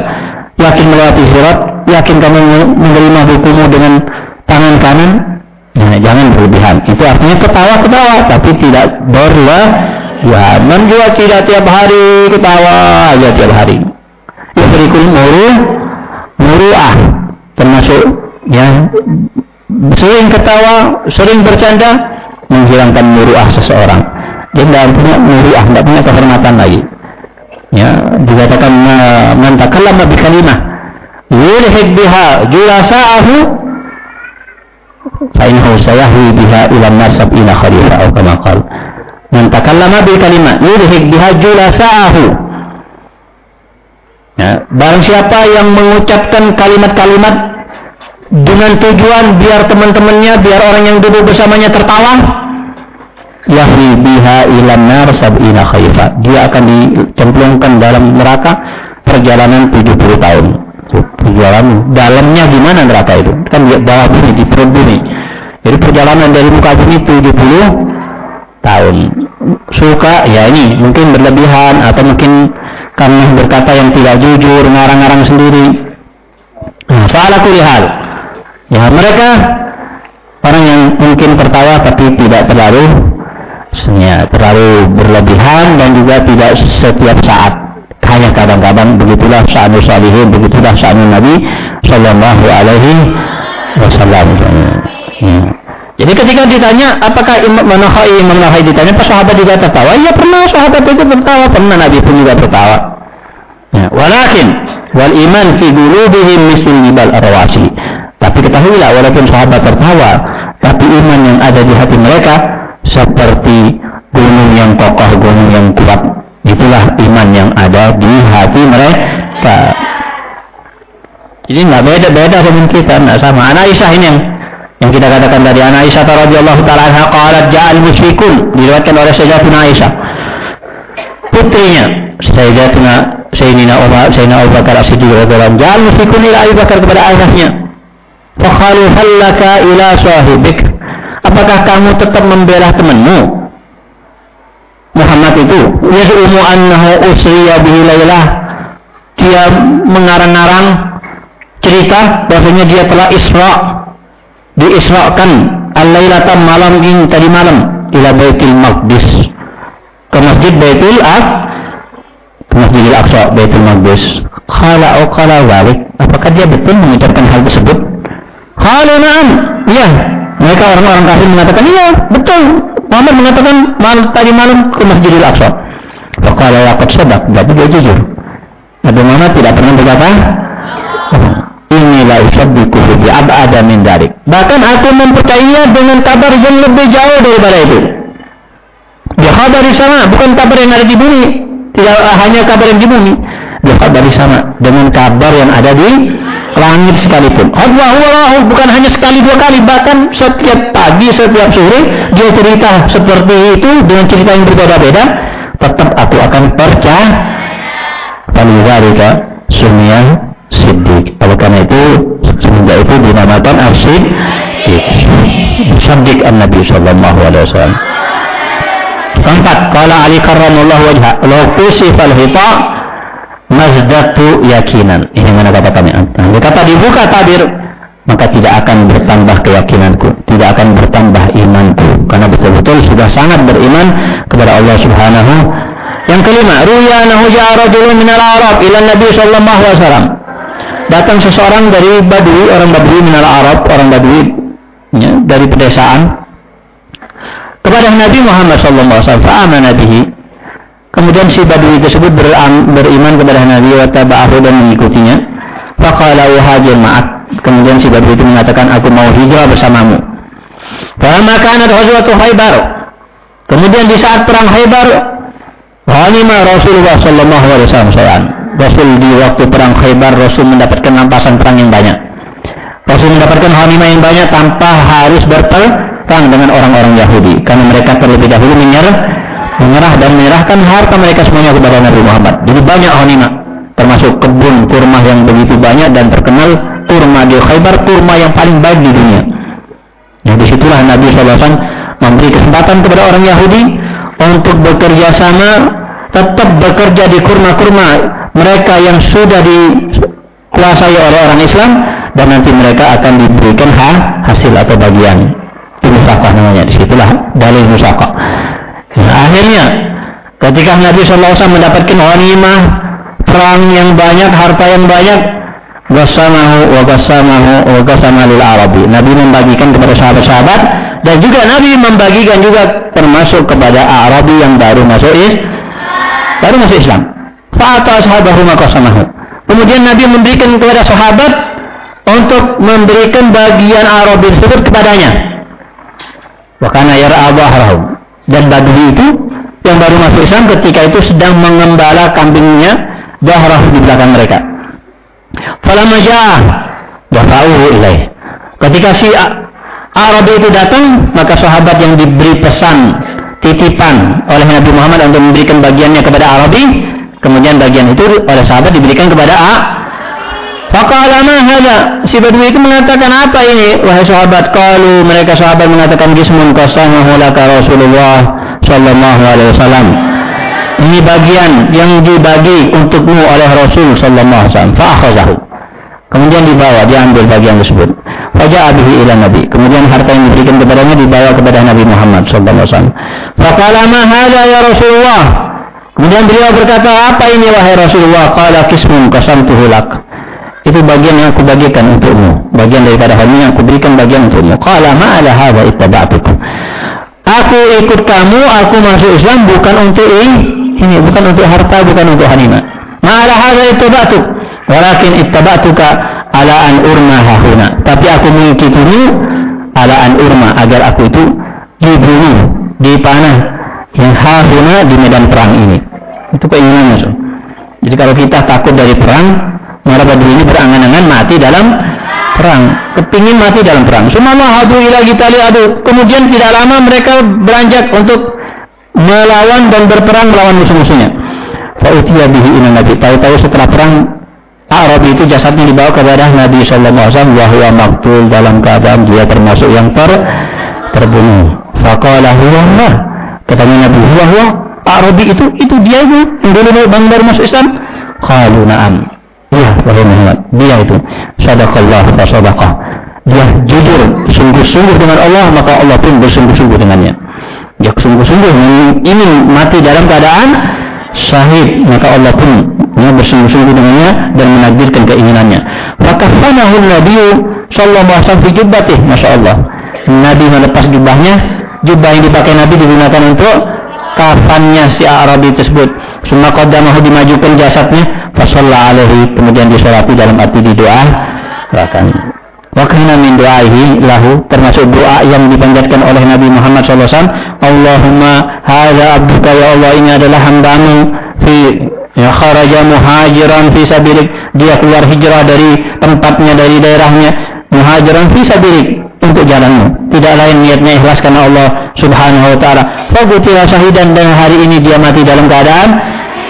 [SPEAKER 1] yakin melewati surat, yakin kamu menerima hukummu dengan tangan kanan, nah, jangan berlebihan. Itu artinya ketawa-ketawa, tapi tidak berlah. Ya, juga tidak tiap hari ketawa aja tiap hari. Ya berikut muru, muruah, termasuk ya sering ketawa, sering bercanda, menghilangkan muruah seseorang. Dia tidak punya muruah, tidak punya kehormatan lagi ya dikatakan man takallama bi kalimah yulhid biha julasa'ahu fa innahu sayahwi biha ila nasab ila khalifah atau kama qala man takallama bi kalimah yulhid biha julasa'ahu ya barang siapa yang mengucapkan kalimat-kalimat dengan tujuan biar teman-temannya biar orang yang duduk bersamanya tertawa yahwi biha ilan nar sab'ina khaifa. Dia akan dicemplungkan dalam neraka perjalanan 70 tahun. Perjalanan dalamnya gimana neraka itu? Kan bawah bumi, di perut bumi. Jadi perjalanan dari muka bumi 70 tahun. Suka ya ini mungkin berlebihan atau mungkin karena berkata yang tidak jujur, ngarang-ngarang sendiri. Nah, salah hal. Ya mereka orang yang mungkin tertawa tapi tidak terlalu ya, terlalu berlebihan dan juga tidak setiap saat hanya kadang-kadang begitulah sa'anu salihin begitulah sa'anu Nabi Sallallahu Alaihi Wasallam ya. Jadi ketika ditanya apakah Imam Nahai Imam Nahai ditanya apa sahabat juga tertawa ya pernah sahabat itu tertawa pernah Nabi pun juga tertawa ya. walakin wal iman fi qulubihim misl jibal arwasi tapi ketahuilah walaupun sahabat tertawa tapi iman yang ada di hati mereka seperti gunung yang kokoh, gunung yang kuat. Itulah iman yang ada di hati mereka. Jadi nggak beda-beda dengan kita, nggak sama. Anak Aisyah ini yang yang kita katakan tadi anak Aisyah radhiyallahu taala anha qalat ja'al musyrikun diriwayatkan oleh Sayyidatuna Aisyah. Putrinya Sayyidatuna Sayyidina Umar Sayyidina Abu Bakar As-Siddiq radhiyallahu ja'al musyrikun ila Abu Bakar kepada ayahnya. Fakhalu hallaka ila sahibik? Apakah kamu tetap membela temanmu? Muhammad itu yasumu annahu usriya bihi lailah dia mengarang-arang cerita bahwasanya dia telah isra diisrakan al-lailata malam ini tadi malam ila Baitul Maqdis. Ke Masjid Baitul Aq ke Masjidil Aqsa Baitul Maqdis. Qala au qala walik apakah dia betul mengucapkan hal tersebut? Qala na'am. Ya mereka orang-orang kafir mengatakan, iya betul. Muhammad mengatakan mal, tadi malam ke Masjidil Aqsa. Fakala laqad sadaq, berarti dia jujur. Nabi Muhammad tidak pernah berkata, usaddiquhu bi ab'ada min darik. Bahkan aku mempercayainya dengan kabar yang lebih jauh daripada itu. Dia kabar sana, bukan kabar yang ada di bumi. Tidak hanya kabar yang di bumi. Dia kabar sana dengan kabar yang ada di langit sekalipun. Allah bukan hanya sekali dua kali, bahkan setiap pagi, setiap sore dia cerita seperti itu dengan cerita yang berbeda-beda. Tetap aku akan percaya. Falidhalika sumia siddiq. Oleh karena itu, semenjak itu dinamakan as-siddiq. Siddiq an-Nabi sallallahu alaihi wasallam. Keempat, kala Ali karramallahu wajha, law kusifal hita mazdatu yakinan. Ini mana kata kami? Nah, kata dibuka tabir, maka tidak akan bertambah keyakinanku, tidak akan bertambah imanku, karena betul-betul sudah sangat beriman kepada Allah Subhanahu. Yang kelima, ruya nahu ja'a min al-Arab ila Nabi sallallahu alaihi wasallam. Datang seseorang dari Badui, orang Badui min al-Arab, orang Badui ya, dari pedesaan kepada Nabi Muhammad wasallam, fa'amana bihi Kemudian si Badui tersebut beriman kepada Nabi wa taba'ahu dan mengikutinya. Faqala wahajir ma'at. Kemudian si Badui itu mengatakan aku mau hijrah bersamamu. Fama kanat ghazwatu Khaybar. Kemudian di saat perang Khaybar, ghanima Rasulullah sallallahu alaihi wasallam. Rasul di waktu perang Khaybar Rasul mendapatkan rampasan perang yang banyak. Rasul mendapatkan ghanimah yang banyak tanpa harus berperang dengan orang-orang Yahudi karena mereka terlebih dahulu menyerah menyerah dan menyerahkan harta mereka semuanya kepada Nabi Muhammad. Jadi banyak ghanimah, termasuk kebun kurma yang begitu banyak dan terkenal kurma di Khaybar kurma yang paling baik di dunia. Nah di situlah Nabi SAW memberi kesempatan kepada orang Yahudi untuk bekerja sama tetap bekerja di kurma-kurma mereka yang sudah dikuasai oleh orang Islam dan nanti mereka akan diberikan hasil atau bagian itu musakah namanya di situlah dalil musakah Nah, akhirnya ketika Nabi SAW mendapatkan ghanimah perang yang banyak, harta yang banyak, wasamahu wa wasamahu wa lil Arabi. Nabi membagikan kepada sahabat-sahabat dan juga Nabi membagikan juga termasuk kepada Arabi yang baru masuk baru masuk Islam. Fa'ata sahabahu makasamahu. Kemudian Nabi memberikan kepada sahabat untuk memberikan bagian Arabi tersebut kepadanya. Wa kana yara dan Badui itu yang baru masuk Islam ketika itu sedang mengembala kambingnya dahrah di belakang mereka. Falamma dafa'uhu ilaih. Ketika si Arab itu datang, maka sahabat yang diberi pesan titipan oleh Nabi Muhammad untuk memberikan bagiannya kepada Arabi, kemudian bagian itu oleh sahabat diberikan kepada A. Faqala ma? Si Badui itu mengatakan apa ini? Wahai sahabat, kalau mereka sahabat mengatakan gismun qasamahu laka Rasulullah sallallahu alaihi wasallam. Ini bagian yang dibagi untukmu oleh Rasul sallallahu alaihi wasallam. Fa'akhazahu. Kemudian dibawa, diambil bagian tersebut. Faja'a bihi ila Nabi. Kemudian harta yang diberikan kepadanya dibawa kepada Nabi Muhammad sallallahu alaihi wasallam. Faqala ma hada ya Rasulullah? Kemudian beliau berkata, apa ini wahai Rasulullah? Qala kismun qasamtuhu lak itu bagian yang aku bagikan untukmu bagian daripada hal ini yang aku berikan bagian untukmu qala ma'ala hadha ittaba'tukum aku ikut kamu aku masuk Islam bukan untuk ini bukan untuk harta bukan untuk hanima ma'ala hadha ittaba'tuk walakin ittaba'tuka ala an urma hahuna tapi aku mengikutimu ala an urma agar aku itu dibunuh dipanah yang hahuna di medan perang ini itu keinginannya so. jadi kalau kita takut dari perang Mara Badri ini berangan-angan mati dalam perang. Kepingin mati dalam perang. Sumama hadu ila tali adu. Kemudian tidak lama mereka beranjak untuk melawan dan berperang melawan musuh-musuhnya. Fa'utiyah bihi ina Nabi. Tahu-tahu setelah perang Arab itu jasadnya dibawa kepada Nabi Sallallahu Alaihi Wasallam wahwa maktul dalam keadaan dia termasuk yang ter terbunuh. Faqala huwa Katanya Nabi huwa huwa Arabi itu itu dia itu yang dulu baru masuk Islam. Qalu na'am. Iya, wahai Muhammad. Dia itu. Sadaqallah wa sadaqah. Dia jujur, sungguh-sungguh dengan Allah, maka Allah pun bersungguh-sungguh dengannya. Dia sungguh-sungguh ingin mati dalam keadaan syahid, maka Allah pun ya, bersungguh-sungguh dengannya dan menakdirkan keinginannya. Fakafanahu Nabi sallallahu alaihi wasallam fi jubbatih, Masya Allah. Nabi melepas jubahnya, jubah yang dipakai Nabi digunakan untuk kafannya si Arabi tersebut. Semua qadamahu dimajukan jasadnya, fasalla alaihi kemudian disolati dalam arti di doa bahkan wakina min doaihi lahu termasuk doa yang dipanjatkan oleh Nabi Muhammad SAW Allahumma hadza abduka ya Allah ini adalah hambamu. Fi ya kharaja muhajiran fi sabilik. Dia keluar hijrah dari tempatnya dari daerahnya. Muhajiran fi sabilik untuk jalanmu. Tidak lain niatnya ikhlas karena Allah subhanahu wa ta'ala. Fagutila syahidan dan hari ini dia mati dalam keadaan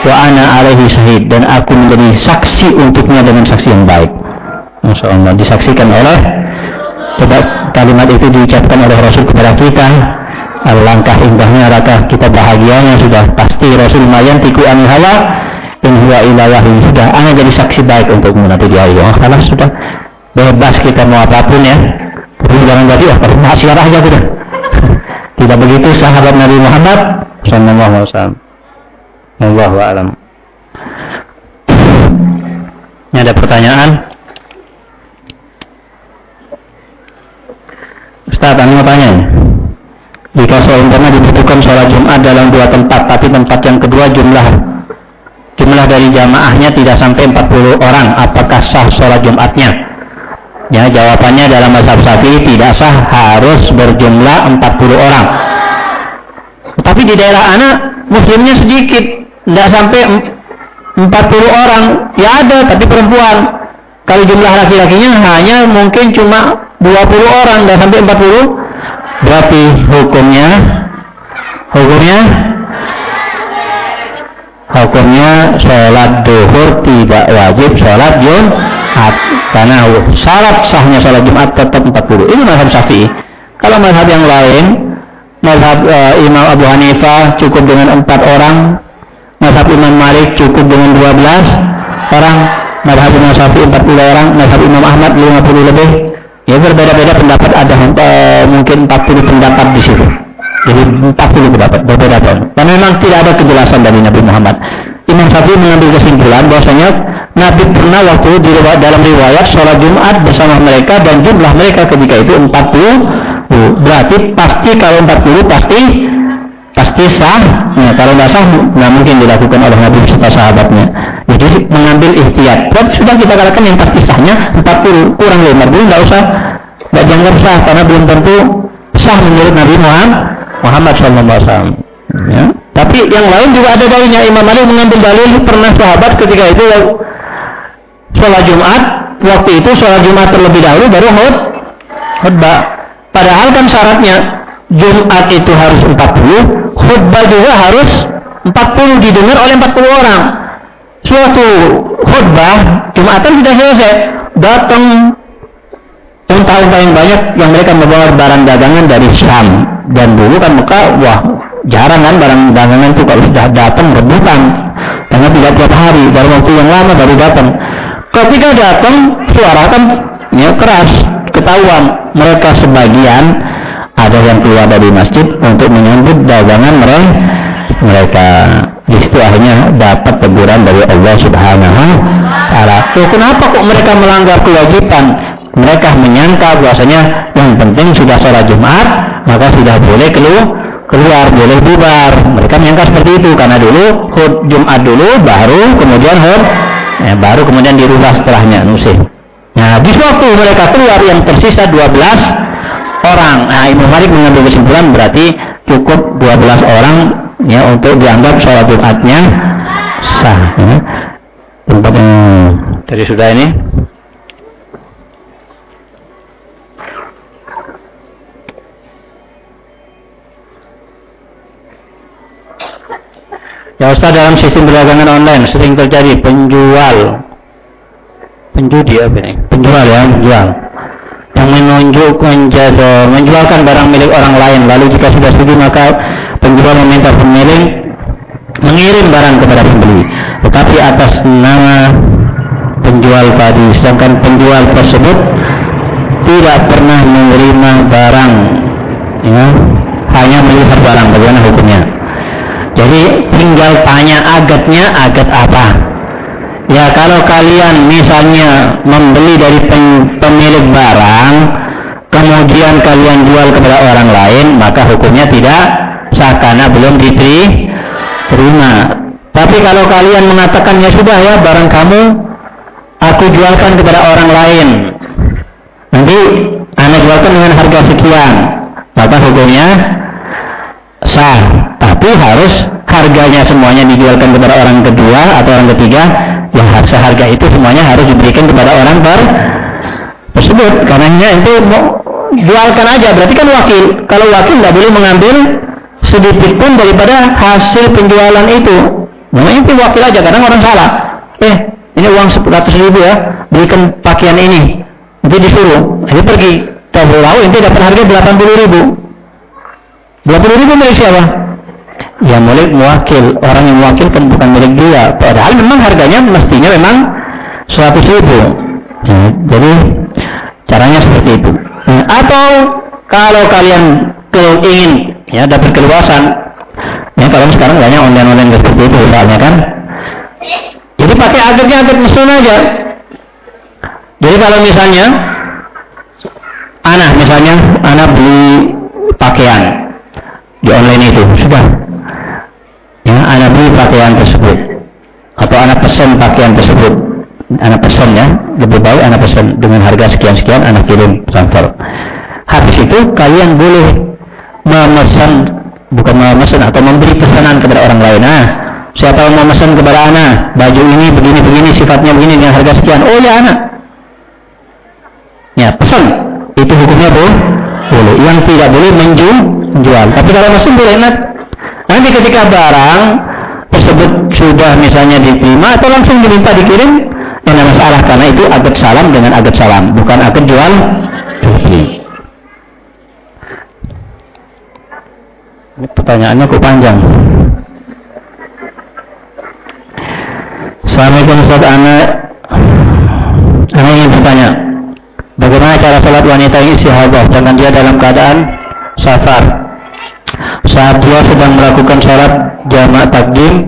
[SPEAKER 1] wa ana alaihi syahid dan aku menjadi saksi untuknya dengan saksi yang baik. Masya Allah disaksikan oleh kalimat itu diucapkan oleh Rasul kepada kita alangkah indahnya raka kita bahagianya sudah pasti Rasul mayan tiku anil hawa in wa ila wahyi sudah anda jadi saksi baik untukmu nanti di hari. Oh, karena sudah bebas kita mau apa pun ya. Tapi jangan jadi oh tapi masyarakat aja sudah. Tidak begitu sahabat Nabi Muhammad sallallahu alaihi wasallam. Allahu a'lam. Ini ada pertanyaan. Ustaz, anda mau tanya jika seorang pernah dibutuhkan sholat Jumat dalam dua tempat, tapi tempat yang kedua jumlah jumlah dari jamaahnya tidak sampai 40 orang, apakah sah sholat Jumatnya? Ya, jawabannya dalam mazhab Syafi'i tidak sah, harus berjumlah 40 orang. Tapi di daerah anak muslimnya sedikit, tidak sampai 40 orang. Ya ada, tapi perempuan. Kalau jumlah laki-lakinya hanya mungkin cuma 20 orang, tidak sampai 40 Berarti hukumnya hukumnya? Hukumnya sholat duhur tidak wajib sholat Jumat. Karena syarat sahnya sholat Jumat tetap 40 ini mazhab syafi'i. Kalau mazhab yang lain mazhab uh, Imam Abu Hanifah cukup dengan empat orang. Mazhab Imam Malik cukup dengan 12 orang. Mazhab Imam Syafi'i 40 orang. Mazhab Imam Ahmad 50 lebih Ya berbeda-beda pendapat ada uh, mungkin 40 pendapat di situ. Jadi 40 pendapat berbeda Dan memang tidak ada kejelasan dari Nabi Muhammad. Imam Syafi'i mengambil kesimpulan bahwasanya Nabi pernah waktu di dalam riwayat sholat Jumat bersama mereka dan jumlah mereka ketika itu 40 berarti pasti kalau 40 pasti pasti sah. Nah, kalau nggak sah nggak mungkin dilakukan oleh Nabi serta sahabatnya. Jadi mengambil ikhtiar. Dan sudah kita katakan yang pasti sahnya 40 kurang 50 nggak usah nggak jangan sah karena belum tentu sah menurut Nabi Muhammad Muhammad SAW. Ya. Tapi yang lain juga ada dalilnya. Imam Malik mengambil dalil pernah sahabat ketika itu sholat Jumat. Waktu itu sholat Jumat terlebih dahulu baru khutbah. Padahal kan syaratnya Jumat itu harus 40, khutbah juga harus 40 didengar oleh 40 orang. Suatu khutbah Jumatan sudah selesai, datang unta-unta yang banyak yang mereka membawa barang dagangan dari Syam. Dan dulu kan Mekah wah jarang kan barang dagangan itu kalau sudah datang rebutan. Karena tidak tiap hari dalam waktu yang lama baru datang. Ketika datang suara kan ya keras ketahuan. Mereka sebagian ada yang keluar dari masjid untuk menyambut dagangan mereka mereka di situ akhirnya dapat teguran dari Allah Subhanahu wa taala. kenapa kok mereka melanggar kewajiban? Mereka menyangka bahwasanya yang penting sudah sholat Jumat, maka sudah boleh keluar, keluar boleh bubar. Mereka menyangka seperti itu karena dulu hud Jumat dulu, baru kemudian hud, ya, baru kemudian dirubah setelahnya nusih. Nah, di waktu mereka keluar yang tersisa 12 orang. Nah, Imam Malik mengambil kesimpulan berarti cukup 12 orang ya untuk dianggap sholat Jumatnya sah. Ya. Tempat yang tadi sudah ini. Ya Ustaz dalam sistem perdagangan online sering terjadi penjual penjudi apa ini? Penjual ya, penjual yang menunjukkan jasa menjualkan barang milik orang lain lalu jika sudah setuju maka penjual meminta pemilik mengirim barang kepada pembeli tetapi atas nama penjual tadi. Sedangkan penjual tersebut tidak pernah menerima barang ya. Hanya melihat barang bagaimana hukumnya. Jadi tinggal tanya agatnya agat apa? Ya kalau kalian misalnya membeli dari pemilik barang, kemudian kalian jual kepada orang lain, maka hukumnya tidak sah karena belum diterima. Tapi kalau kalian mengatakan ya sudah ya barang kamu aku jualkan kepada orang lain, nanti anda jualkan dengan harga sekian, maka hukumnya? Sah. Tapi harus harganya semuanya dijualkan kepada orang kedua atau orang ketiga yang seharga itu semuanya harus diberikan kepada orang ber tersebut. Karena itu mau jualkan aja. Berarti kan wakil. Kalau wakil nggak boleh mengambil sedikit pun daripada hasil penjualan itu. Nah itu wakil aja kadang orang salah. Eh ini uang 100 ribu ya berikan pakaian ini. Nanti disuruh ini pergi. Tahu tahu ini dapat harga 80 ribu. 80 ribu milik siapa? Yang milik muwakil orang yang mewakilkan bukan milik dia. Padahal memang harganya mestinya memang 100 ribu. Ya, jadi caranya seperti itu. Nah, atau kalau kalian ingin ya dapat keluasan. Ya kalau sekarang banyak online-online seperti itu misalnya kan? Jadi pakai agetnya aget mesin aja. Jadi kalau misalnya anak misalnya anak beli pakaian di online itu sudah. Ya anak beli pakaian tersebut. Atau anak pesan pakaian tersebut. Anak pesan ya. Lebih baik anak pesan dengan harga sekian sekian anak kirim transfer habis itu kalian boleh memesan bukan memesan atau memberi pesanan kepada orang lain nah siapa yang memesan kepada anak baju ini begini begini sifatnya begini dengan harga sekian oh ya anak. Ya pesan. Itu hukumnya boleh boleh. Yang tidak boleh menjual tapi kalau mesin boleh enak. Nanti ketika barang tersebut sudah misalnya diterima atau langsung diminta dikirim, yang ada masalah. Karena itu agak salam dengan agak salam, bukan agak jual beli. Ini pertanyaannya kok panjang. Assalamualaikum Ustaz Ana. Ana ingin bertanya, bagaimana cara salat wanita yang istihadah dengan dia dalam keadaan safar saat dia sedang melakukan sholat jamak takdim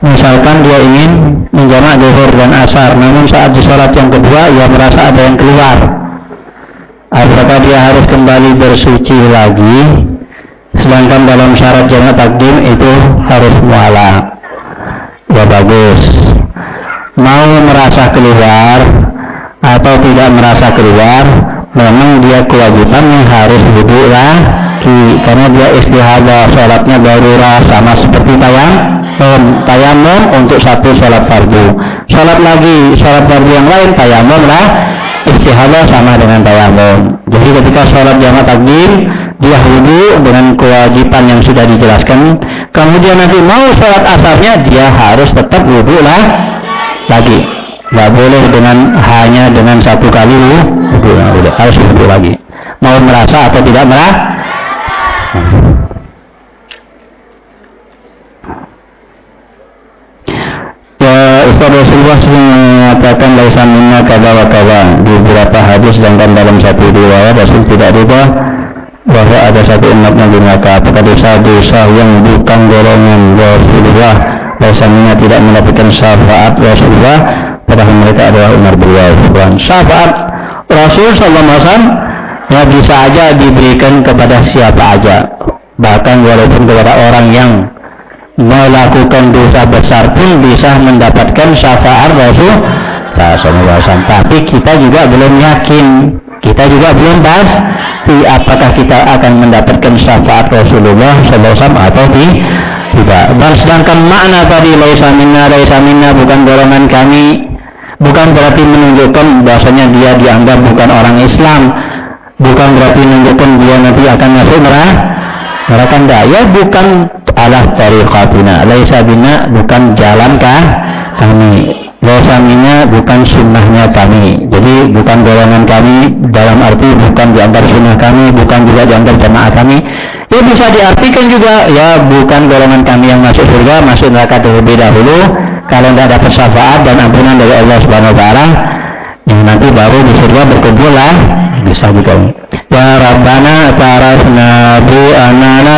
[SPEAKER 1] misalkan dia ingin menjamak zuhur dan asar namun saat di sholat yang kedua ia merasa ada yang keluar apakah dia harus kembali bersuci lagi sedangkan dalam syarat jamak takdim itu harus muala. Ya bagus. Mau merasa keluar atau tidak merasa keluar memang dia kewajiban yang harus wudhu lagi. Karena dia istihadah sholatnya darurah sama seperti tayamum tayamum untuk satu sholat fardu. Sholat lagi sholat fardu yang lain tayamum lah. Istihadah sama dengan tayamum. Jadi ketika sholat jamaah takdim dia wudhu dengan kewajiban yang sudah dijelaskan. Kemudian nanti mau sholat asarnya dia harus tetap wudhu lah lagi. Nggak boleh dengan hanya dengan satu kali wudhu harus wudhu lagi. Mau merasa atau tidak merasa Ya Ustaz Rasulullah mengatakan laisa minna kada wa kada di beberapa hadis sedangkan dalam satu riwayat Rasul tidak riba bahwa ada satu umat Nabi maka apakah dosa-dosa yang bukan golongan Rasulullah minna tidak mendapatkan syafaat Rasulullah padahal mereka adalah umat beliau. Syafaat Rasul sallallahu alaihi wasallam ya bisa aja diberikan kepada siapa aja. Bahkan walaupun kepada orang yang melakukan dosa besar pun bisa mendapatkan syafaat Rasul SAW tapi kita juga belum yakin kita juga belum pasti apakah kita akan mendapatkan syafaat Rasulullah SAW atau tidak. Dan sedangkan makna tadi laisa minna laisa minna bukan golongan kami bukan berarti menunjukkan bahasanya dia dianggap bukan orang Islam bukan berarti menunjukkan dia nanti akan masuk neraka neraka enggak. Ya bukan ala tariqatina laisa bina bukan jalankah kami minna bukan sunnahnya kami. Jadi bukan golongan kami dalam arti bukan diantar sunnah kami bukan juga diantar jamaah kami. Ya bisa diartikan juga. Ya bukan golongan kami yang masuk surga masuk neraka terlebih dahulu. Kalau tidak dapat syafaat dan ampunan dari Allah Subhanahu wa taala yang nanti baru di surga berkumpul lah. Bisa juga. Ya Rabbana tarafna bu anana